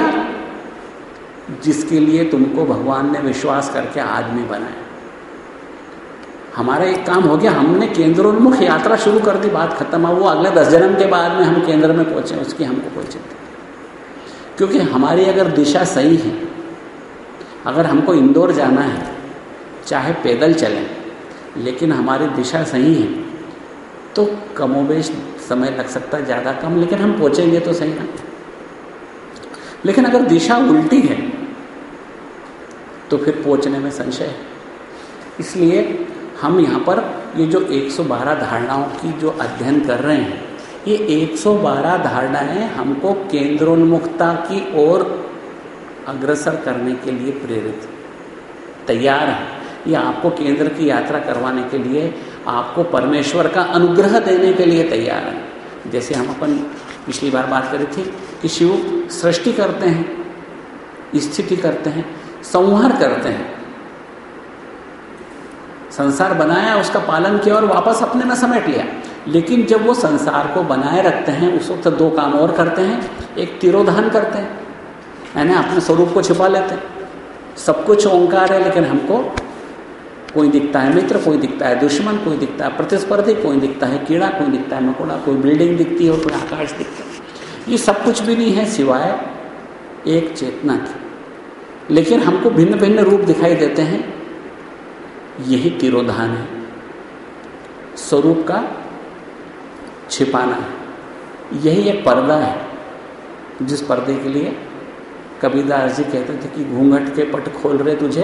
जिसके लिए तुमको भगवान ने विश्वास करके आदमी बनाया। हमारा एक काम हो गया, हमने केंद्रोन्मुख यात्रा शुरू कर दी, बात खत्म। हो वो अगले दस जन्म के बाद में हम केंद्र में पहुँचे, उसकी हमको कोई चिंता क्योंकि हमारी अगर दिशा सही है, अगर हमको इंदौर जाना है, चाहे पैदल चलें, लेकिन हमारी दिशा सही है तो कमोबेश समय लग सकता है, ज़्यादा कम, लेकिन हम पहुँचेंगे तो सही ना। लेकिन अगर दिशा उल्टी है तो फिर पहुँचने में संशय है। इसलिए हम यहाँ पर ये जो 112 धारणाओं की जो अध्ययन कर रहे हैं, ये 112 धारणाएँ हमको केंद्रोन्मुखता की ओर अग्रसर करने के लिए प्रेरित, तैयार है। ये आपको केंद्र की यात्रा करवाने के लिए आपको परमेश्वर का अनुग्रह देने के लिए तैयार है। जैसे हम अपन पिछली बार बात करी थी कि शिव सृष्टि करते हैं, स्थिति करते हैं, संहार करते हैं। संसार बनाया, उसका पालन किया और वापस अपने में समेट लिया। लेकिन जब वो संसार को बनाए रखते हैं, उस वक्त दो काम और करते हैं। एक तिरोधान करते हैं, यानी अपने स्वरूप को छिपा लेते हैं। सब कुछ ओंकार है, लेकिन हमको कोई दिखता है, मित्र कोई दिखता है, दुश्मन कोई दिखता है, प्रतिस्पर्धी कोई दिखता है, कीड़ा कोई दिखता है, मकोड़ा कोई बिल्डिंग दिखती है और कोई आकाश दिखता है। ये सब कुछ भी नहीं है सिवाय एक चेतना की। लेकिन हमको भिन्न भिन्न रूप दिखाई देते हैं। यही तिरोधान है। स्वरूप का छिपाना है। यही एक पर्दा है, जिस पर्दे के लिए कबीरदास जी कहते थे कि घूंघट के पट खोल रहे तुझे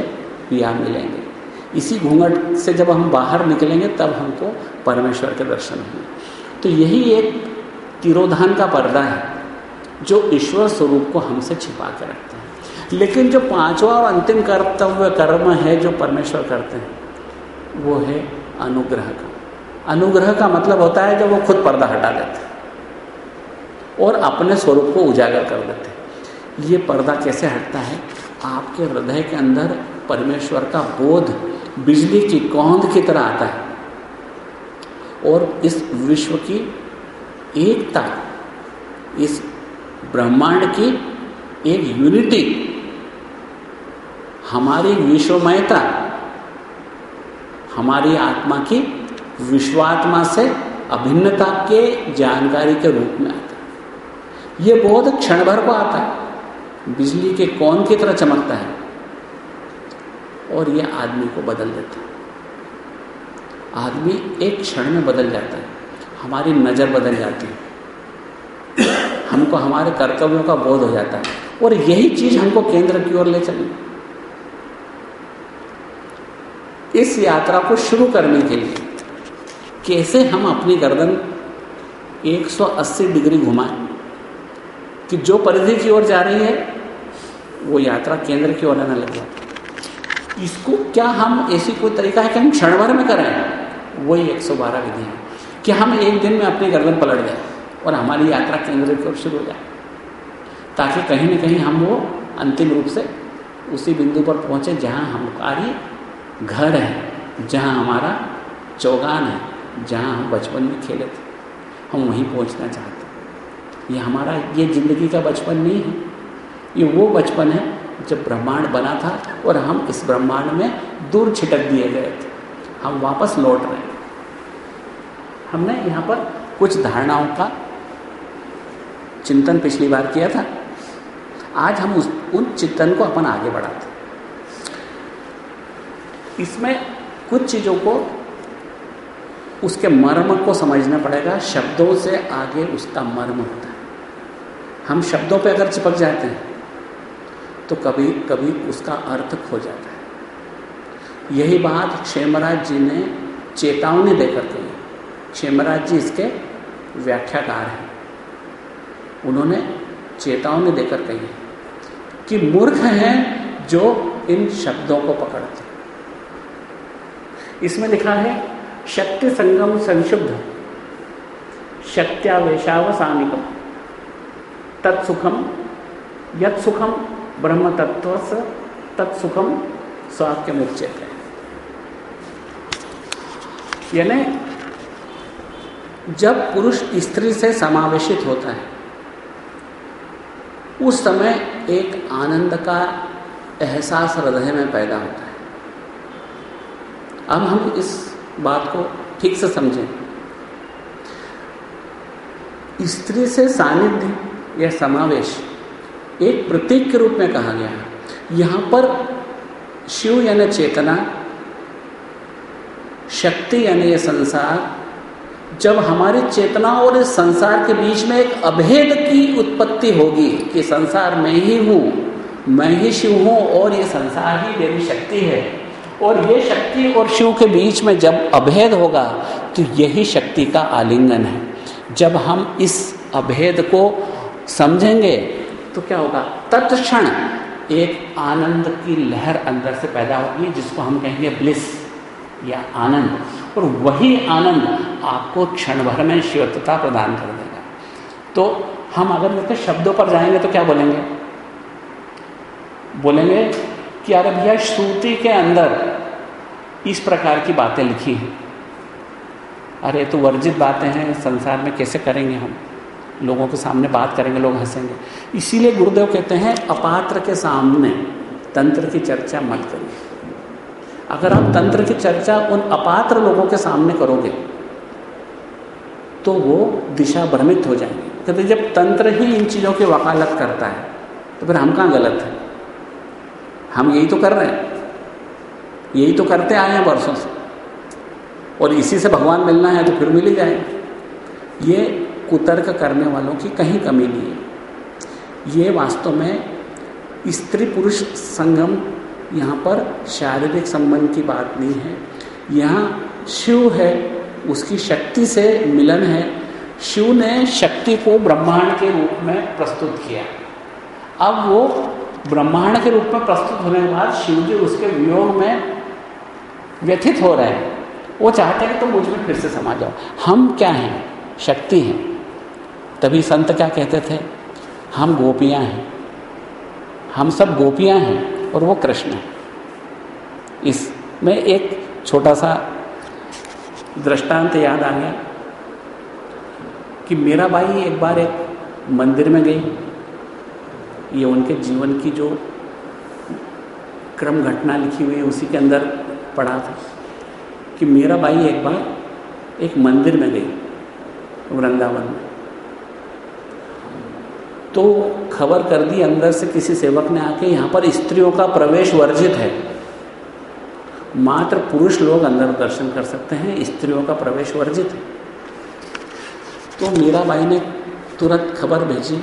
पिया मिलेंगे। इसी घूंघट से जब हम बाहर निकलेंगे, तब हमको परमेश्वर के दर्शन होंगे। तो यही एक तिरोधान का पर्दा है, जो ईश्वर स्वरूप को हमसे छिपा के रखते हैं। लेकिन जो पांचवा और अंतिम कर्तव्य कर्म है, जो परमेश्वर करते हैं, वो है अनुग्रह का। अनुग्रह का मतलब होता है जब वो खुद पर्दा हटा देते हैं और अपने स्वरूप को उजागर कर देते हैं। ये पर्दा कैसे हटता है? आपके हृदय के अंदर परमेश्वर का बोध बिजली की कौंध की तरह आता है। और इस विश्व की एकता, इस ब्रह्मांड की एक यूनिटी हमारी विश्वमयता, हमारी आत्मा की विश्वात्मा से अभिन्नता के जानकारी के रूप में आता है। ये बहुत क्षण भर को आता है। बिजली के कौन की तरह चमकता है। और ये आदमी को बदल देता है। आदमी एक क्षण में बदल जाता है। हमारी नज़र बदल जाती है। हमको हमारे कर्तव्यों का बोध हो जाता है। और यही चीज़ हमको केंद्र की ओर ले चली इस यात्रा को शुरू करने के लिए कैसे हम अपनी गर्दन 180 डिग्री घुमाएँ कि जो परिधि की ओर जा रही है, वो यात्रा केंद्र की ओर आने लग। जाती इसको क्या हम ऐसी कोई तरीका है कि हम क्षण भर में करें? वही एक सौ बारह विधि है कि हम एक दिन में अपनी गर्दन पलट जाए और हमारी यात्रा केंद्र की ओर शुरू हो जाए, ताकि कहीं ना कहीं हम वो अंतिम रूप से उसी बिंदु पर पहुँचे जहाँ हमारी घर है, जहाँ हमारा चौगान है, जहाँ हम बचपन में खेले थे। हम वहीं पहुँचना चाहते ये हमारा, ये ज़िंदगी का बचपन नहीं है। ये वो बचपन है जब ब्रह्मांड बना था और हम इस ब्रह्मांड में दूर छिटक दिए गए थे। हम वापस लौट रहे हैं। हमने यहाँ पर कुछ धारणाओं का चिंतन पिछली बार किया था। आज हम उस, उन चिंतन को अपन आगे बढ़ाते इसमें कुछ चीज़ों को, उसके मर्म को समझना पड़ेगा। शब्दों से आगे उसका मर्म होता है। हम शब्दों पे अगर चिपक जाते हैं तो कभी कभी उसका अर्थ खो जाता है। यही बात क्षेमराज जी ने, चेतावनी देकर कही क्षेमराज जी इसके व्याख्याकार हैं। उन्होंने चेतावनी देकर कही कि मूर्ख हैं जो इन शब्दों को पकड़ते इसमें लिखा है, शक्ति संगम संशुद्ध, शक्त्यावेशावसानिकम, तत्सुखम यत सुखम ब्रह्म तत्व से तत्सुखम स्वाक्य मुचित है यानी जब पुरुष स्त्री से समावेशित होता है, उस समय एक आनंद का एहसास हृदय में पैदा होता है। अब हम इस बात को ठीक से समझें। स्त्री से सानिध्य या समावेश एक प्रतीक के रूप में कहा गया है। यहाँ पर शिव यानी चेतना, शक्ति यानी ये संसार, जब हमारी चेतना और इस संसार के बीच में एक अभेद की उत्पत्ति होगी कि संसार में ही हूँ, मैं ही शिव हूँ और ये संसार ही मेरी शक्ति है। और ये शक्ति और शिव के बीच में जब अभेद होगा तो यही शक्ति का आलिंगन है। जब हम इस अभेद को समझेंगे तो क्या होगा? तत्क्षण एक आनंद की लहर अंदर से पैदा होगी, जिसको हम कहेंगे ब्लिस, या आनंद। और वही आनंद आपको क्षण भर में शिवत्वता प्रदान कर देगा। तो हम अगर देखते शब्दों पर जाएँगे तो क्या बोलेंगे? बोलेंगे कि अरे भैया, श्रुति के अंदर इस प्रकार की बातें लिखी हैं। अरे तो वर्जित बातें हैं, संसार में कैसे करेंगे हम? लोगों के सामने बात करेंगे, लोग हंसेंगे। इसीलिए गुरुदेव कहते हैं, अपात्र के सामने तंत्र की चर्चा मत करिए। अगर आप तंत्र की चर्चा उन अपात्र लोगों के सामने करोगे तो वो दिशा भ्रमित हो जाएँगे। कहते जब तंत्र ही इन चीज़ों की वकालत करता है तो फिर हम कहाँ गलत हैं? हम यही तो कर रहे हैं। यही तो करते आए हैं वर्षों से। और इसी से भगवान मिलना है तो फिर मिल ही जाएगा। ये कुतर्क करने वालों की कहीं कमी नहीं है। ये वास्तव में स्त्री पुरुष संगम यहाँ पर शारीरिक संबंध की बात नहीं है। यहाँ शिव है, उसकी शक्ति से मिलन है। शिव ने शक्ति को ब्रह्मांड के रूप में प्रस्तुत किया। अब वो ब्रह्मांड के रूप में प्रस्तुत होने के बाद शिव जी उसके वियोग में व्यथित हो रहे हैं। वो चाहते हैं कि तुम मुझमें फिर से समा जाओ। हम क्या हैं? शक्ति हैं। तभी संत क्या कहते थे? हम गोपियाँ हैं। हम सब गोपियाँ हैं और वो कृष्ण है। इसमें एक छोटा सा दृष्टांत याद आ गया कि मेरा भाई एक बार एक मंदिर में गई। ये उनके जीवन की जो क्रम घटना लिखी हुई है, उसी के अंदर पढ़ा था कि मेरा भाई एक बार एक मंदिर में गई, वृंदावन में। तो खबर कर दी अंदर से किसी सेवक ने आके, यहाँ पर स्त्रियों का प्रवेश वर्जित है। मात्र पुरुष लोग अंदर दर्शन कर सकते हैं, स्त्रियों का प्रवेश वर्जित है। तो मीरा बाई ने तुरंत खबर भेजी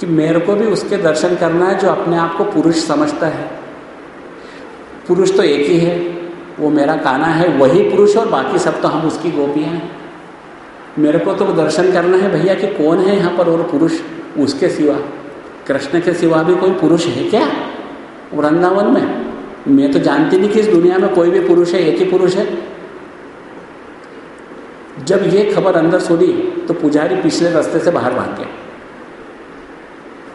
कि मेरे को भी उसके दर्शन करना है जो अपने आप को पुरुष समझता है। पुरुष तो एक ही है, वो मेरा काना है, वही पुरुष और बाकी सब तो हम उसकी गोपियाँ हैं। मेरे को तो दर्शन करना है भैया कि कौन है यहाँ पर और पुरुष? उसके सिवा। कृष्ण के सिवा भी कोई पुरुष है क्या? वृंदावन में? मैं तो जानती नहीं कि इस दुनिया में कोई भी पुरुष है, एक ही पुरुष है। जब ये खबर अंदर सुनी तो पुजारी पिछले रास्ते से बाहर भाग गया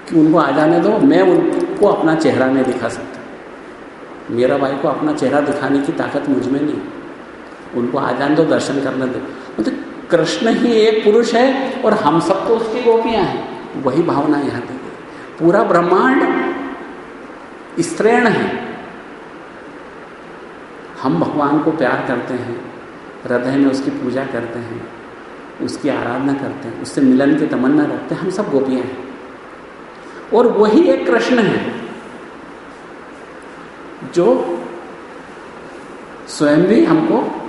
कि उनको आ जाने दो, मैं उनको अपना चेहरा नहीं दिखा सकता। मेरा भाई को अपना चेहरा दिखाने की ताकत मुझमें नहीं। उनको आ जाने दो, दर्शन करने दो। मतलब कृष्ण ही एक पुरुष है और हम सब तो उसकी गोपियाँ हैं। वही भावना यहाँ दी गई। पूरा ब्रह्मांड स्त्रीण है। हम भगवान को प्यार करते हैं, हृदय में उसकी पूजा करते हैं, उसकी आराधना करते हैं, उससे मिलन की तमन्ना रखते हैं, हम सब गोपियाँ हैं। और वही एक कृष्ण है, जो स्वयं भी हमको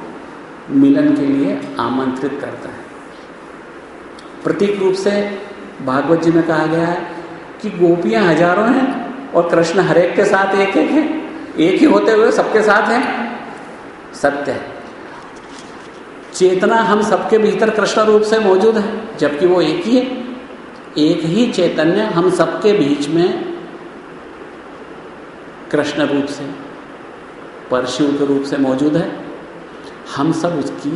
मिलन के लिए आमंत्रित करता है। प्रतीक रूप से भागवत जी में कहा गया है कि गोपियाँ हज़ारों हैं और कृष्ण हरेक के साथ एक एक है। एक ही होते हुए सबके साथ हैं। सत्य है। चेतना हम सबके भीतर कृष्ण रूप से मौजूद है, जबकि वो एक ही है। एक ही चैतन्य हम सबके बीच में कृष्ण रूप से परशु के रूप से मौजूद है। हम सब उसकी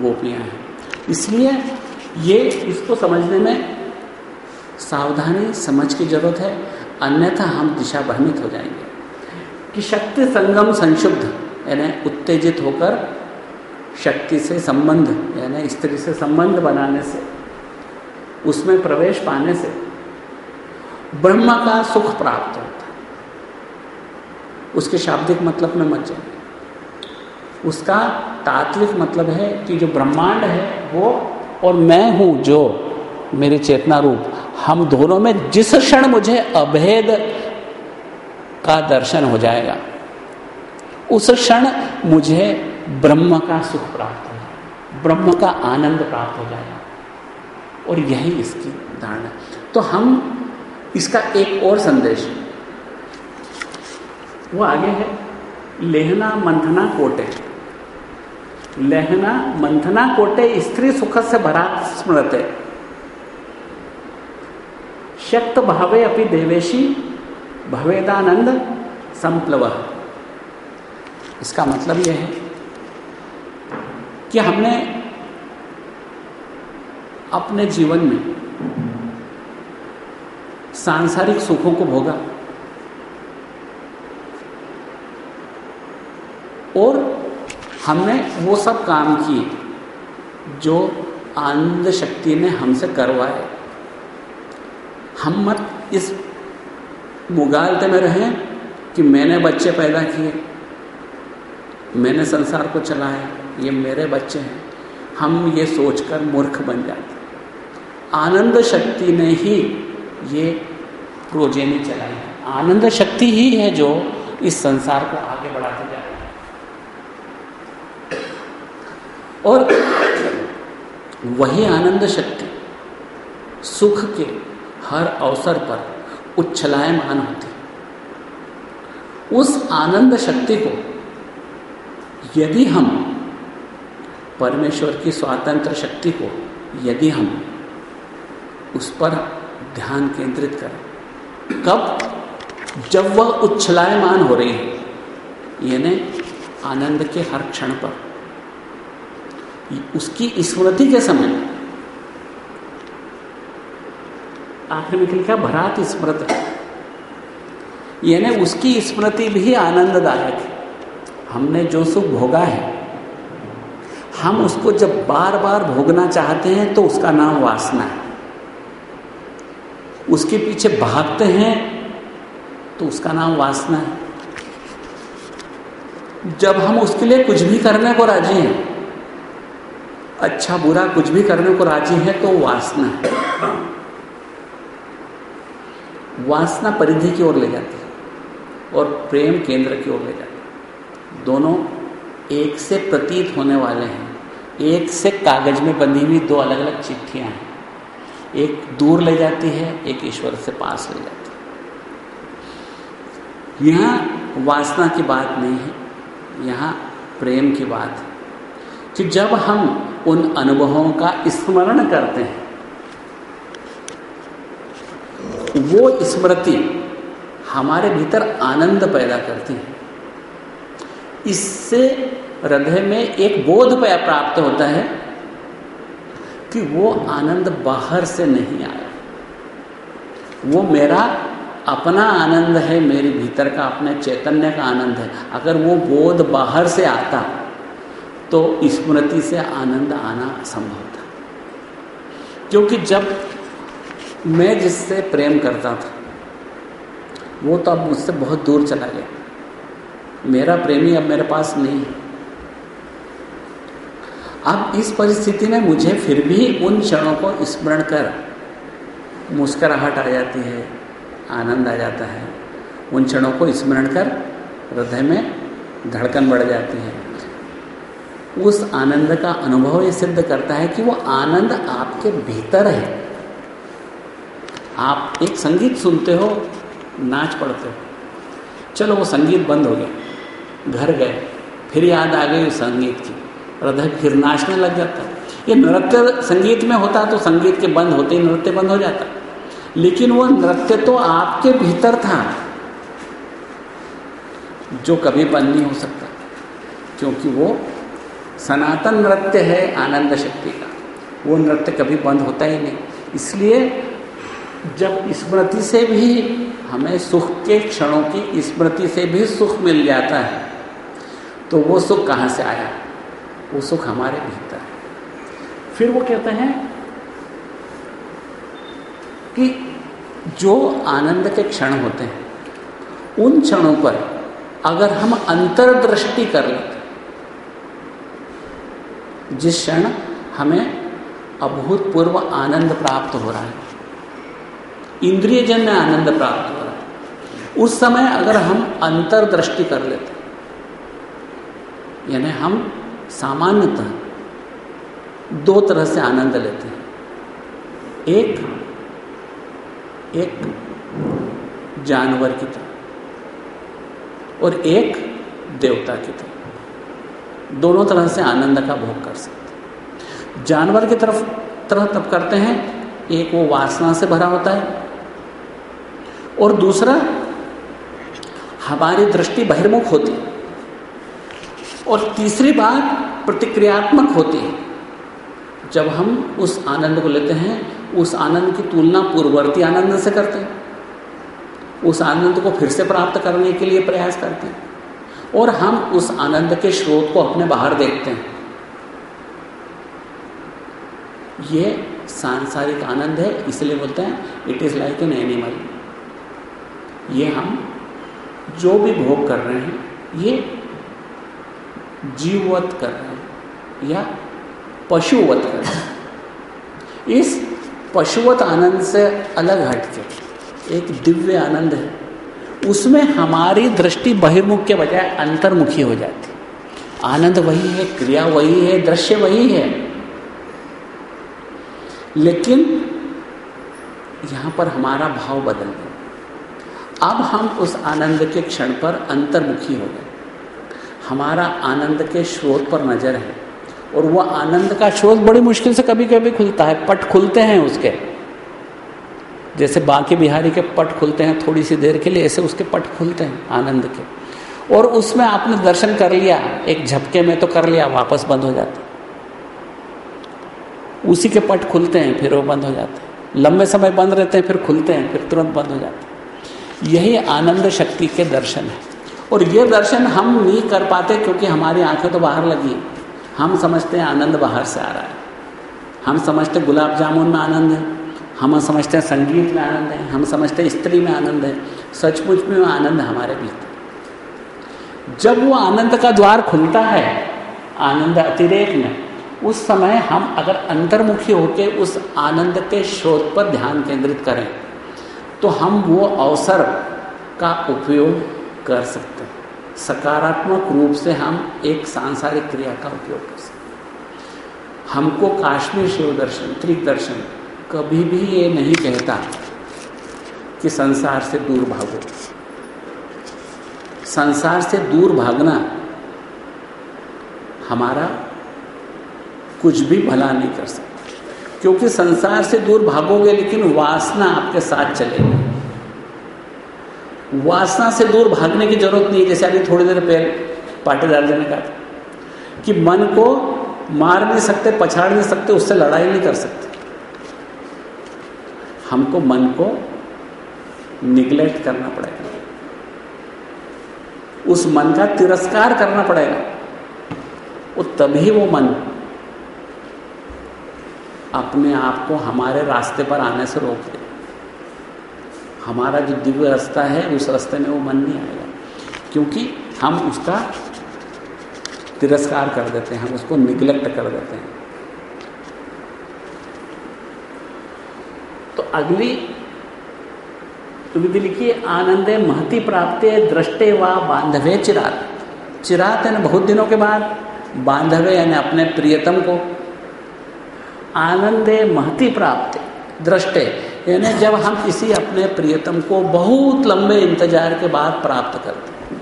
गोपियाँ हैं। इसलिए ये इसको समझने में सावधानी समझ की ज़रूरत है, अन्यथा हम दिशा भ्रमित हो जाएँगे। कि शक्ति संगम संशुद्ध, यानी उत्तेजित होकर शक्ति से संबंध, यानी स्त्री से संबंध बनाने से, उसमें प्रवेश पाने से ब्रह्म का सुख प्राप्त होता है। उसके शाब्दिक मतलब में मत जाए उसका तात्विक मतलब है कि जो ब्रह्मांड है वो और मैं हूँ जो, मेरी चेतना रूप, हम दोनों में जिस क्षण मुझे अभेद का दर्शन हो जाएगा, उस क्षण मुझे ब्रह्म का सुख प्राप्त हो ब्रह्म का आनंद प्राप्त हो जाएगा। और यही इसकी धारणा। तो हम इसका एक और संदेश। वो आगे है, लेहना मंथना कोटे। लहना, मंथना, कोटे, स्त्री सुख से भरा स्मृत। शक्त भावे अपनी देवेशी, भवेदानंद संप्लव। इसका मतलब यह है कि हमने अपने जीवन में सांसारिक सुखों को भोगा और हमने वो सब काम किए जो आनंद शक्ति ने हमसे करवाए। हम मत इस मुगालते में रहें कि मैंने बच्चे पैदा किए, मैंने संसार को चलाया, ये मेरे बच्चे हैं। हम ये सोचकर मूर्ख बन जाते आनंद शक्ति ने ही ये प्रोजेनी चलाई है। आनंद शक्ति ही है जो इस संसार को आगे बढ़ाते जा रही है और वही आनंद शक्ति, सुख के हर अवसर पर उच्छलायमान होती उस आनंद शक्ति को यदि हम, परमेश्वर की स्वतंत्र शक्ति को यदि हम उस पर ध्यान केंद्रित करें कब जब वह उच्छलायमान हो रही है, यानी आनंद के हर क्षण पर उसकी स्मृति के समय आखिर में लिखा भरात स्मृत। यानी उसकी स्मृति भी आनंददायक है। हमने जो सुख भोगा है, हम उसको जब बार बार भोगना चाहते हैं तो उसका नाम वासना है। उसके पीछे भागते हैं तो उसका नाम वासना है। जब हम उसके लिए कुछ भी करने को राज़ी हैं अच्छा बुरा कुछ भी करने को राज़ी है तो वासना है। वासना परिधि की ओर ले जाती है और प्रेम केंद्र की ओर ले जाती है। दोनों एक से प्रतीत होने वाले हैं। एक से कागज़ में बंधी हुई दो अलग अलग चिट्ठियाँ हैं। एक दूर ले जाती है, एक ईश्वर से पास ले जाती है। यहाँ वासना की बात नहीं है, यहाँ प्रेम की बात है। कि जब हम उन अनुभवों का स्मरण करते हैं। वो स्मृति हमारे भीतर आनंद पैदा करती है। इससे हृदय में एक बोध प्राप्त होता है कि वो आनंद बाहर से नहीं आया। वो मेरा अपना आनंद है, मेरे भीतर का, अपने चैतन्य का आनंद है। अगर वो बोध बाहर से आता तो स्मृति से आनंद आना असंभव था। क्योंकि जब मैं जिससे प्रेम करता था, वो तो अब मुझसे बहुत दूर चला गया। मेरा प्रेमी अब मेरे पास नहीं अब इस परिस्थिति में मुझे फिर भी उन क्षणों को स्मरण कर मुस्कराहट आ जाती है, आनंद आ जाता है। उन क्षणों को स्मरण कर हृदय में धड़कन बढ़ जाती है। उस आनंद का अनुभव ये सिद्ध करता है कि वो आनंद आपके भीतर है। आप एक संगीत सुनते हो, नाच पढ़ते हो। चलो वो संगीत बंद हो गया, घर गए, फिर याद आ गई उस संगीत की। हृदय फिर नाचने लग जाता। ये नृत्य संगीत में होता तो संगीत के बंद होते ही नृत्य बंद हो जाता। लेकिन वो नृत्य तो आपके भीतर था, जो कभी बंद नहीं हो सकता, क्योंकि वो सनातन नृत्य है आनंद शक्ति का। वो नृत्य कभी बंद होता ही नहीं। इसलिए जब स्मृति से भी हमें सुख के क्षणों की स्मृति से भी सुख मिल जाता है तो वो सुख कहाँ से आया? वो सुख हमारे भीतर है। फिर वो कहते हैं कि जो आनंद के क्षण होते हैं, उन क्षणों पर अगर हम अंतर्दृष्टि कर लेते जिस क्षण हमें अभूतपूर्व आनंद प्राप्त हो रहा है, इंद्रियजन्य आनंद प्राप्त हो रहा है, उस समय अगर हम अंतर्दृष्टि कर लेते, यानी हम सामान्यतः दो तरह से आनंद लेते हैं। एक एक जानवर की तरह, और एक देवता की तरह। दोनों तरह से आनंद का भोग कर सकते जानवर की तरफ़, तरह तब करते हैं, एक वो वासना से भरा होता है। और दूसरा, हमारी दृष्टि बहिर्मुख होती है। और तीसरी बात, प्रतिक्रियात्मक होती है। जब हम उस आनंद को लेते हैं, उस आनंद की तुलना पूर्ववर्ती आनंद से करते हैं। उस आनंद को फिर से प्राप्त करने के लिए प्रयास करते हैं। और हम उस आनंद के स्रोत को अपने बाहर देखते हैं। ये सांसारिक आनंद है, इसलिए बोलते हैं it is like an animal ये हम जो भी भोग कर रहे हैं, ये जीववत कर रहे हैं, या पशुवत कर रहे हैं। इस पशुवत आनंद से अलग हटके एक दिव्य आनंद है। उसमें हमारी दृष्टि बहिर्मुख के बजाय अंतर्मुखी हो जाती। आनंद वही है, क्रिया वही है, दृश्य वही है। लेकिन यहाँ पर हमारा भाव बदल गया। अब हम उस आनंद के क्षण पर अंतर्मुखी हो गए। हमारा आनंद के स्रोत पर नज़र है। और वह आनंद का स्रोत बड़ी मुश्किल से कभी कभी खुलता है, पट खुलते हैं उसके। जैसे बाकी बिहारी के पट खुलते हैं थोड़ी सी देर के लिए, ऐसे उसके पट खुलते हैं, आनंद के। और उसमें आपने दर्शन कर लिया, एक झपके में तो कर लिया, वापस बंद हो जाता। उसी के पट खुलते हैं, फिर वो बंद हो जाते। हैं लंबे समय बंद रहते हैं, फिर खुलते हैं, फिर तुरंत बंद हो जाते। हैं यही आनंद शक्ति के दर्शन है। और ये दर्शन हम नहीं कर पाते क्योंकि हमारी आँखें तो बाहर लगी हम समझते हैं आनंद बाहर से आ रहा है। हम समझते गुलाब जामुन में आनंद है। हम समझते हैं संगीत में आनंद है, हम समझते हैं स्त्री में आनंद है, सचमुच में आनंद हमारे भीतर जब वो आनंद का द्वार खुलता है, आनंद अतिरेक में, उस समय हम अगर अंतर्मुखी होकर उस आनंद के स्रोत पर ध्यान केंद्रित करें तो हम वो अवसर का उपयोग कर सकते हैं। सकारात्मक रूप से हम एक सांसारिक क्रिया का उपयोग कर सकते हैं। हमको काश्मीर शिव दर्शन त्रिक दर्शन कभी भी ये नहीं कहता कि संसार से दूर भागो। संसार से दूर भागना हमारा कुछ भी भला नहीं कर सकता। क्योंकि संसार से दूर भागोगे, लेकिन वासना आपके साथ चलेगी। वासना से दूर भागने की ज़रूरत नहीं जैसे अभी थोड़ी देर पहले पाटीदार जी ने कहा कि मन को मार नहीं सकते, पछाड़ नहीं सकते, उससे लड़ाई नहीं कर सकते। हमको मन को निग्लेक्ट करना पड़ेगा। उस मन का तिरस्कार करना पड़ेगा। वो तभी वो मन अपने आप को हमारे रास्ते पर आने से रोक दे। हमारा जो दिव्य रास्ता है, उस रास्ते में वो मन नहीं आएगा। क्योंकि हम उसका तिरस्कार कर देते हैं, हम उसको निगलेक्ट कर देते हैं। अगली विधि लिखिए आनंदे महति प्राप्त दृष्टे व बांधवे चिरात। चिरात यानी बहुत दिनों के बाद, बांधवे यानी अपने प्रियतम को। आनंदे महति प्राप्त दृष्टे, यानी जब हम किसी अपने प्रियतम को बहुत लंबे इंतज़ार के बाद प्राप्त करते हैं,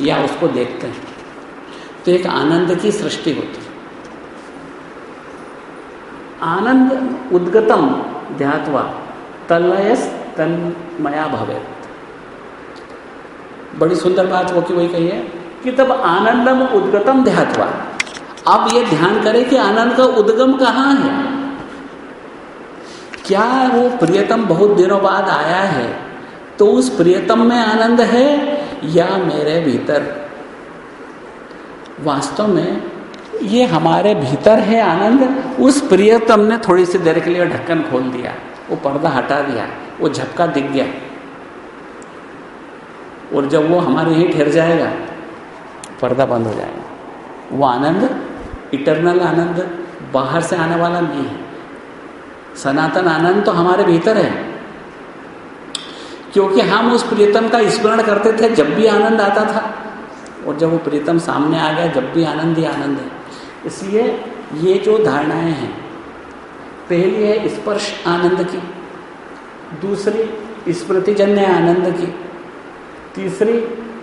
या उसको देखते हैं तो एक आनंद की सृष्टि होती है। आनंद उद्गतम ध्यात्वा तलयस तन्मया भवे बड़ी सुंदर बात वो की वही कही है? कि तब आनंदम उद्गतम ध्यात्वा। अब ये ध्यान करें कि आनंद का उद्गम कहाँ है? क्या वो प्रियतम बहुत दिनों बाद आया है तो उस प्रियतम में आनंद है या मेरे भीतर? वास्तव में ये हमारे भीतर है आनंद। उस प्रियतम ने थोड़ी सी देर के लिए ढक्कन खोल दिया। वो पर्दा हटा दिया। वो झपका दिख गया। और जब वो हमारे यहीं ठहर जाएगा, पर्दा बंद हो जाएगा। वो आनंद इटरनल आनंद, बाहर से आने वाला नहीं है। सनातन आनंद तो हमारे भीतर है। क्योंकि हम उस प्रियतम का स्मरण करते थे जब भी आनंद आता था। और जब वो प्रियतम सामने आ गया, जब भी आनंद ही आनंद है। इसलिए ये जो धारणाएँ हैं, पहली है स्पर्श आनंद की, दूसरी स्मृतिजन्य आनंद की, तीसरी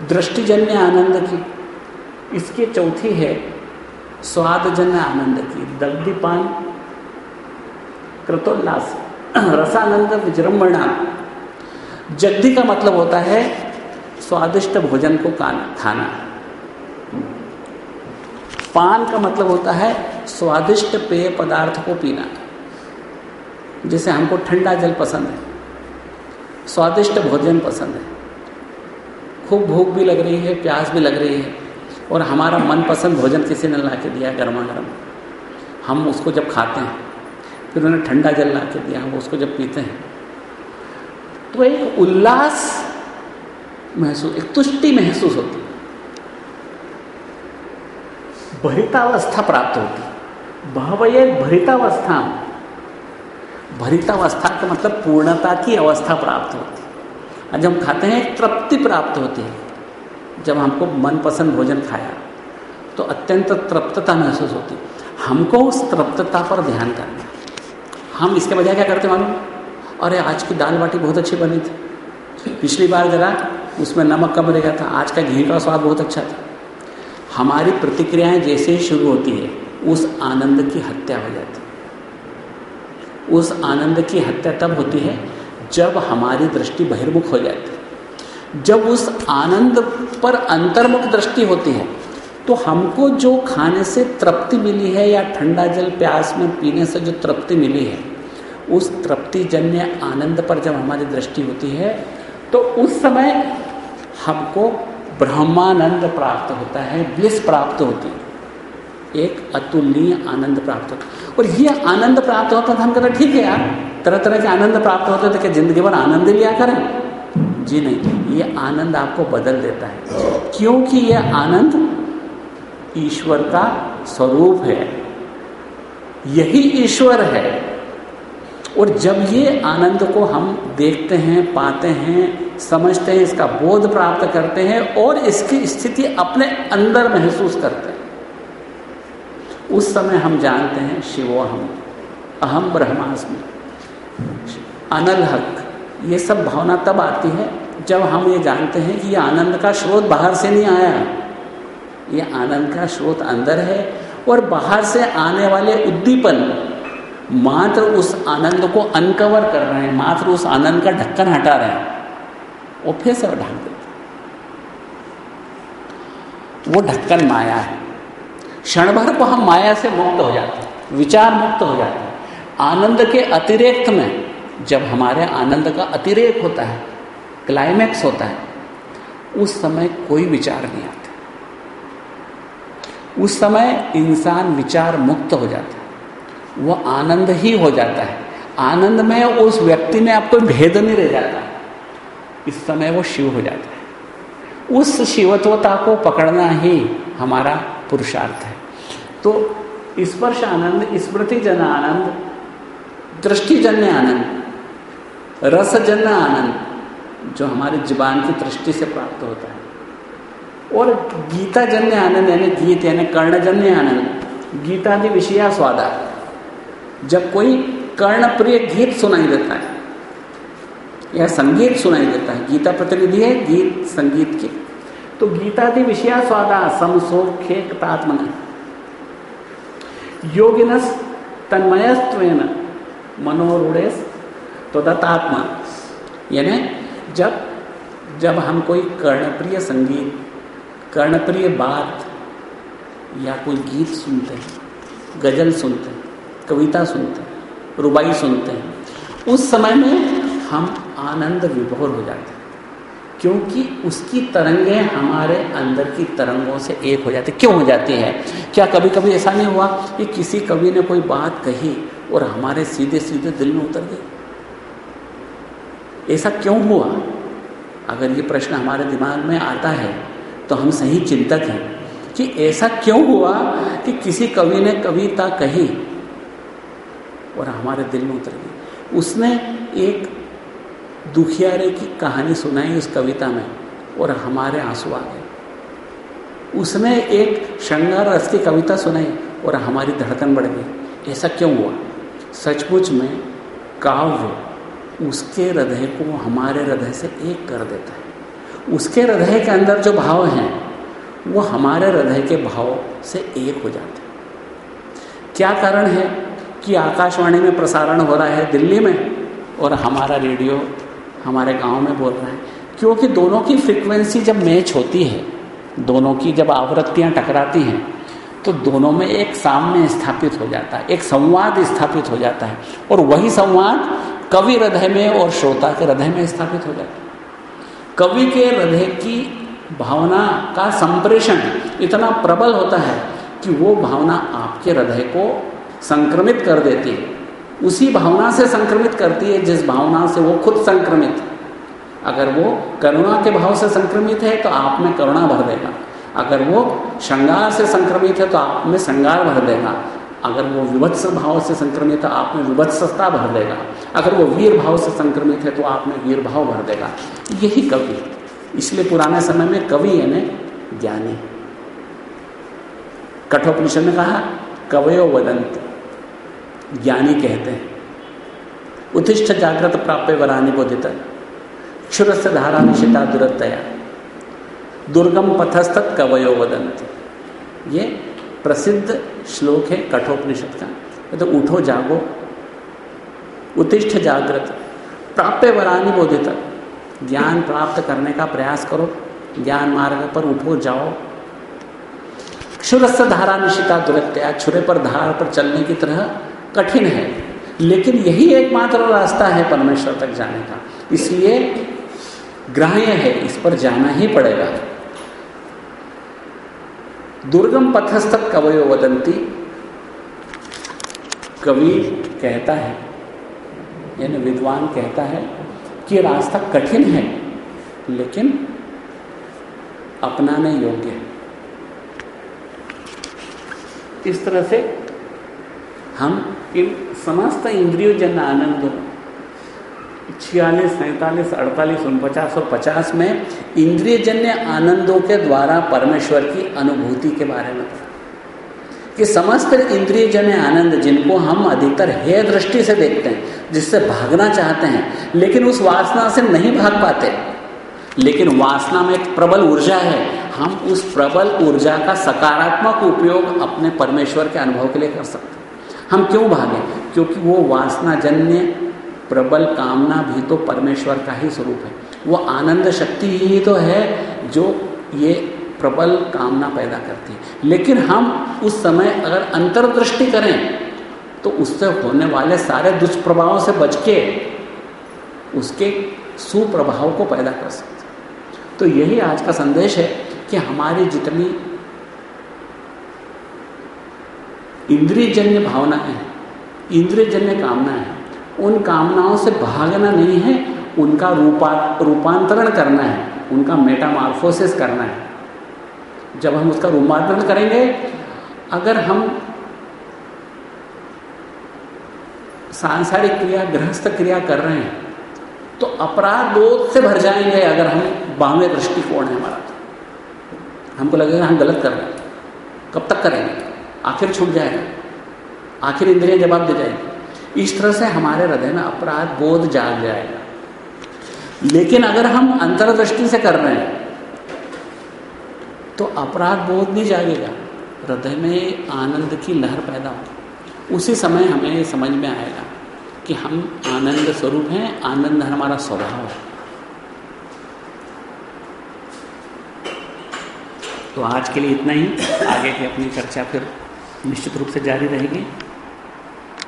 दृष्टिजन्य आनंद की, इसकी चौथी है स्वादजन्य आनंद की, दग्धिपान कृतोल्लास रसानंद, विजृंभणा। जग्धि का मतलब होता है स्वादिष्ट भोजन को खाना। पान का मतलब होता है स्वादिष्ट पेय पदार्थ को पीना। जैसे हमको ठंडा जल पसंद है, स्वादिष्ट भोजन पसंद है। खूब भूख भी लग रही है, प्यास भी लग रही है, और हमारा मनपसंद भोजन किसी ने ला के दिया गर्मा गर्म। हम उसको जब खाते हैं, फिर उन्होंने ठंडा जल ला के दिया हम उसको जब पीते हैं तो एक उल्लास महसूस, एक तुष्टि महसूस होती है भरितावस्था प्राप्त होती। बहवय भरितावस्था। भरितावस्था का मतलब पूर्णता की अवस्था प्राप्त होती। और जब हम खाते हैं, तृप्ति प्राप्त होती है। जब हमको मनपसंद भोजन खाया तो अत्यंत तृप्तता महसूस होती। हमको उस तृप्तता पर ध्यान करना। हम इसके बजाय क्या करते मालूम? अरे, आज की दाल बाटी बहुत अच्छी बनी थी। पिछली बार ज़रा उसमें नमक कम रह गया था। आज का घी का स्वाद बहुत अच्छा था। हमारी प्रतिक्रियाएँ जैसे ही शुरू होती है, उस आनंद की हत्या हो जाती है। उस आनंद की हत्या तब होती है जब हमारी दृष्टि बहिर्मुख हो जाती है। जब उस आनंद पर अंतर्मुख दृष्टि होती है तो हमको जो खाने से तृप्ति मिली है या ठंडा जल प्यास में पीने से जो तृप्ति मिली है, उस तृप्तिजन्य आनंद पर जब हमारी दृष्टि होती है तो उस समय हमको ब्रह्मानंद प्राप्त होता है, ब्लिस प्राप्त होती है। एक अतुलनीय आनंद प्राप्त होता और ये आनंद प्राप्त होता था, हम कहते, ठीक है यार तरह तरह के आनंद प्राप्त होते थे कि ज़िंदगी भर आनंद लिया करें। जी नहीं, ये आनंद आपको बदल देता है। क्योंकि ये आनंद ईश्वर का स्वरूप है। यही ईश्वर है। और जब ये आनंद को हम देखते हैं, पाते हैं समझते हैं, इसका बोध प्राप्त करते हैं और इसकी स्थिति अपने अंदर महसूस करते हैं। उस समय हम जानते हैं शिवो हम अहम ब्रह्मास्मि, अनल हक, ये सब भावना तब आती है जब हम ये जानते हैं कि ये आनंद का स्रोत बाहर से नहीं आया। ये आनंद का स्रोत अंदर है और बाहर से आने वाले उद्दीपन मात्र उस आनंद को अनकवर कर रहे हैं, मात्र उस आनंद का ढक्कन हटा रहे हैं। वो फिर से ढक देते वो ढक्कन माया है। क्षण भर को हम माया से मुक्त हो जाते हैं, विचार मुक्त हो जाते हैं। आनंद के अतिरिक्त में जब हमारे आनंद का अतिरेक होता है क्लाइमैक्स होता है, उस समय कोई विचार नहीं आता। उस समय इंसान विचार मुक्त हो जाता है। वो आनंद ही हो जाता है। आनंद में उस व्यक्ति में आपको भेद नहीं रह जाता। इस समय वो शिव हो जाता है। उस शिवत्वता को पकड़ना ही हमारा पुरुषार्थ है। तो स्पर्श आनंद, स्मृति जन आनंद दृष्टिजन्य आनंद रसजन्य आनंद जो हमारे जीवान की दृष्टि से प्राप्त होता है। और गीता जन्य आनंद यानी गीत यानी कर्णजन्य आनंद गीतादि विषया स्वादा जब कोई कर्णप्रिय गीत सुनाई देता है या संगीत सुनाई देता है। गीता प्रतिनिधि है, गीत संगीत के। तो गीता गीतादि विषया स्वादा समसोख्यतात्मन योगिनस तन्मयस्त्वेन मनोरूढ़ेस तो दत्तात्मा यानी जब जब हम कोई कर्णप्रिय संगीत, कर्णप्रिय बात या कोई गीत सुनते हैं, गज़ल सुनते हैं, कविता सुनते हैं, रुबाई सुनते हैं, उस समय में हम आनंद विभोर हो जाते हैं। क्योंकि उसकी तरंगें हमारे अंदर की तरंगों से एक हो जाती, क्यों हो जाती है? क्या कभी कभी ऐसा नहीं हुआ कि किसी कवि ने कोई बात कही और हमारे सीधे सीधे दिल में उतर गई? ऐसा क्यों हुआ? अगर ये प्रश्न हमारे दिमाग में आता है तो हम सही चिंतक हैं कि ऐसा क्यों हुआ कि किसी कवि ने कविता कही और हमारे दिल में उतर गई। उसने एक दुखियारे की कहानी सुनाई उस कविता में, और हमारे आँसू आ गए। उसने एक श्रृंगार रस की कविता सुनाई, और हमारी धड़कन बढ़ गई। ऐसा क्यों हुआ? सचमुच में काव्य उसके हृदय को हमारे हृदय से एक कर देता है। उसके हृदय के अंदर जो भाव हैं, वो हमारे हृदय के भाव से एक हो जाते हैं। क्या कारण है कि आकाशवाणी में प्रसारण हो रहा है दिल्ली में, और हमारा रेडियो हमारे गाँव में बोल रहा है, क्योंकि दोनों की फ्रिक्वेंसी जब मैच होती है, दोनों की जब आवृत्तियाँ टकराती हैं तो दोनों में एक सामने स्थापित हो जाता है, एक संवाद स्थापित हो जाता है, और वही संवाद कवि हृदय में और श्रोता के हृदय में स्थापित हो जाता है। कवि के हृदय की भावना का संप्रेषण इतना प्रबल होता है कि वो भावना आपके हृदय को संक्रमित कर देती है। उसी भावना से संक्रमित करती है, जिस भावना से वो खुद संक्रमित। अगर वो करुणा के भाव से संक्रमित है तो आप में करुणा भर देगा। अगर वो श्रृंगार से संक्रमित है तो आप में श्रृंगार भर देगा। अगर वो विभत्स भाव से संक्रमित है, आप में विभत्सता भर देगा। अगर वो वीर भाव से संक्रमित है तो आप में वीर भाव भर देगा। यही कवि। इसलिए पुराने समय में कवि यानी ज्ञानी। कठोपनिषद ने कहा, कवयो वदंत ज्ञानी कहते हैं। उत्तिष्ठ जागृत प्राप्य वरानी बोधित क्षुर से धारा निशिता दुरतया दुर्गम पथस्थ कवयो वदंत ये प्रसिद्ध श्लोक है कठोपनिषद का। तो उठो, जागो। उत्तिष्ठ जागृत प्राप्य वरानी बोधित ज्ञान प्राप्त करने का प्रयास करो, ज्ञान मार्ग पर उठो, जाओ। क्षुरस्थ धारा निशिता दुरत्या छुरे पर धार पर चलने की तरह कठिन है। लेकिन यही एकमात्र रास्ता है परमेश्वर तक जाने का। इसलिए ग्राह्य है, इस पर जाना ही पड़ेगा। दुर्गम पथस्थक कवयो वदंती, कवि कहता है, यानी विद्वान कहता है कि रास्ता कठिन है, लेकिन अपनाने योग्य है। इस तरह से हम इन समस्त इंद्रियों जन आनंद छियालीस, सैंतालीस, अड़तालीस, उनपचास और पचास में इंद्रियजन्य आनंदों के द्वारा परमेश्वर की अनुभूति के बारे में कि समस्त इंद्रियजन्य आनंद जिनको हम अधिकतर हे दृष्टि से देखते हैं, जिससे भागना चाहते हैं, लेकिन उस वासना से नहीं भाग पाते। लेकिन वासना में एक प्रबल ऊर्जा है। हम उस प्रबल ऊर्जा का सकारात्मक उपयोग अपने परमेश्वर के अनुभव के लिए कर सकते हैं। हम क्यों भागे? क्योंकि वो वासना जन्य प्रबल कामना भी तो परमेश्वर का ही स्वरूप है। वो आनंद शक्ति ही तो है जो ये प्रबल कामना पैदा करती है। लेकिन हम उस समय अगर अंतर्दृष्टि करें तो उससे होने वाले सारे दुष्प्रभावों से बच के उसके सुप्रभाव को पैदा कर सकते तो यही आज का संदेश है कि हमारी जितनी इंद्रियजन्य भावनाएँ हैं, इंद्रियजन्य कामना है। उन कामनाओं से भागना नहीं है, उनका रूपा, रूपांतरण करना है, उनका मेटामार्फोसिस करना है। जब हम उसका रूपांतरण करेंगे, अगर हम सांसारिक क्रिया, गृहस्थ क्रिया कर रहे हैं तो अपराध बोध से भर जाएँगे अगर हम बामे दृष्टिकोण है हमारा। हमको लगेगा हम गलत कर रहे हैं। कब तक करेंगे? आखिर छूट जाएगा। आखिर इंद्रियाँ जवाब दे जाएगी। इस तरह से हमारे हृदय में अपराध, बोध जाग जाएगा। लेकिन अगर हम अंतरदृष्टि से कर रहे हैं तो अपराध, बोध नहीं जागेगा। हृदय में आनंद की लहर पैदा होगी। उसी समय हमें समझ में आएगा कि हम आनंद स्वरूप हैं, आनंद हमारा स्वभाव है। तो आज के लिए इतना ही। आगे की अपनी चर्चा फिर निश्चित रूप से जारी रहेगी।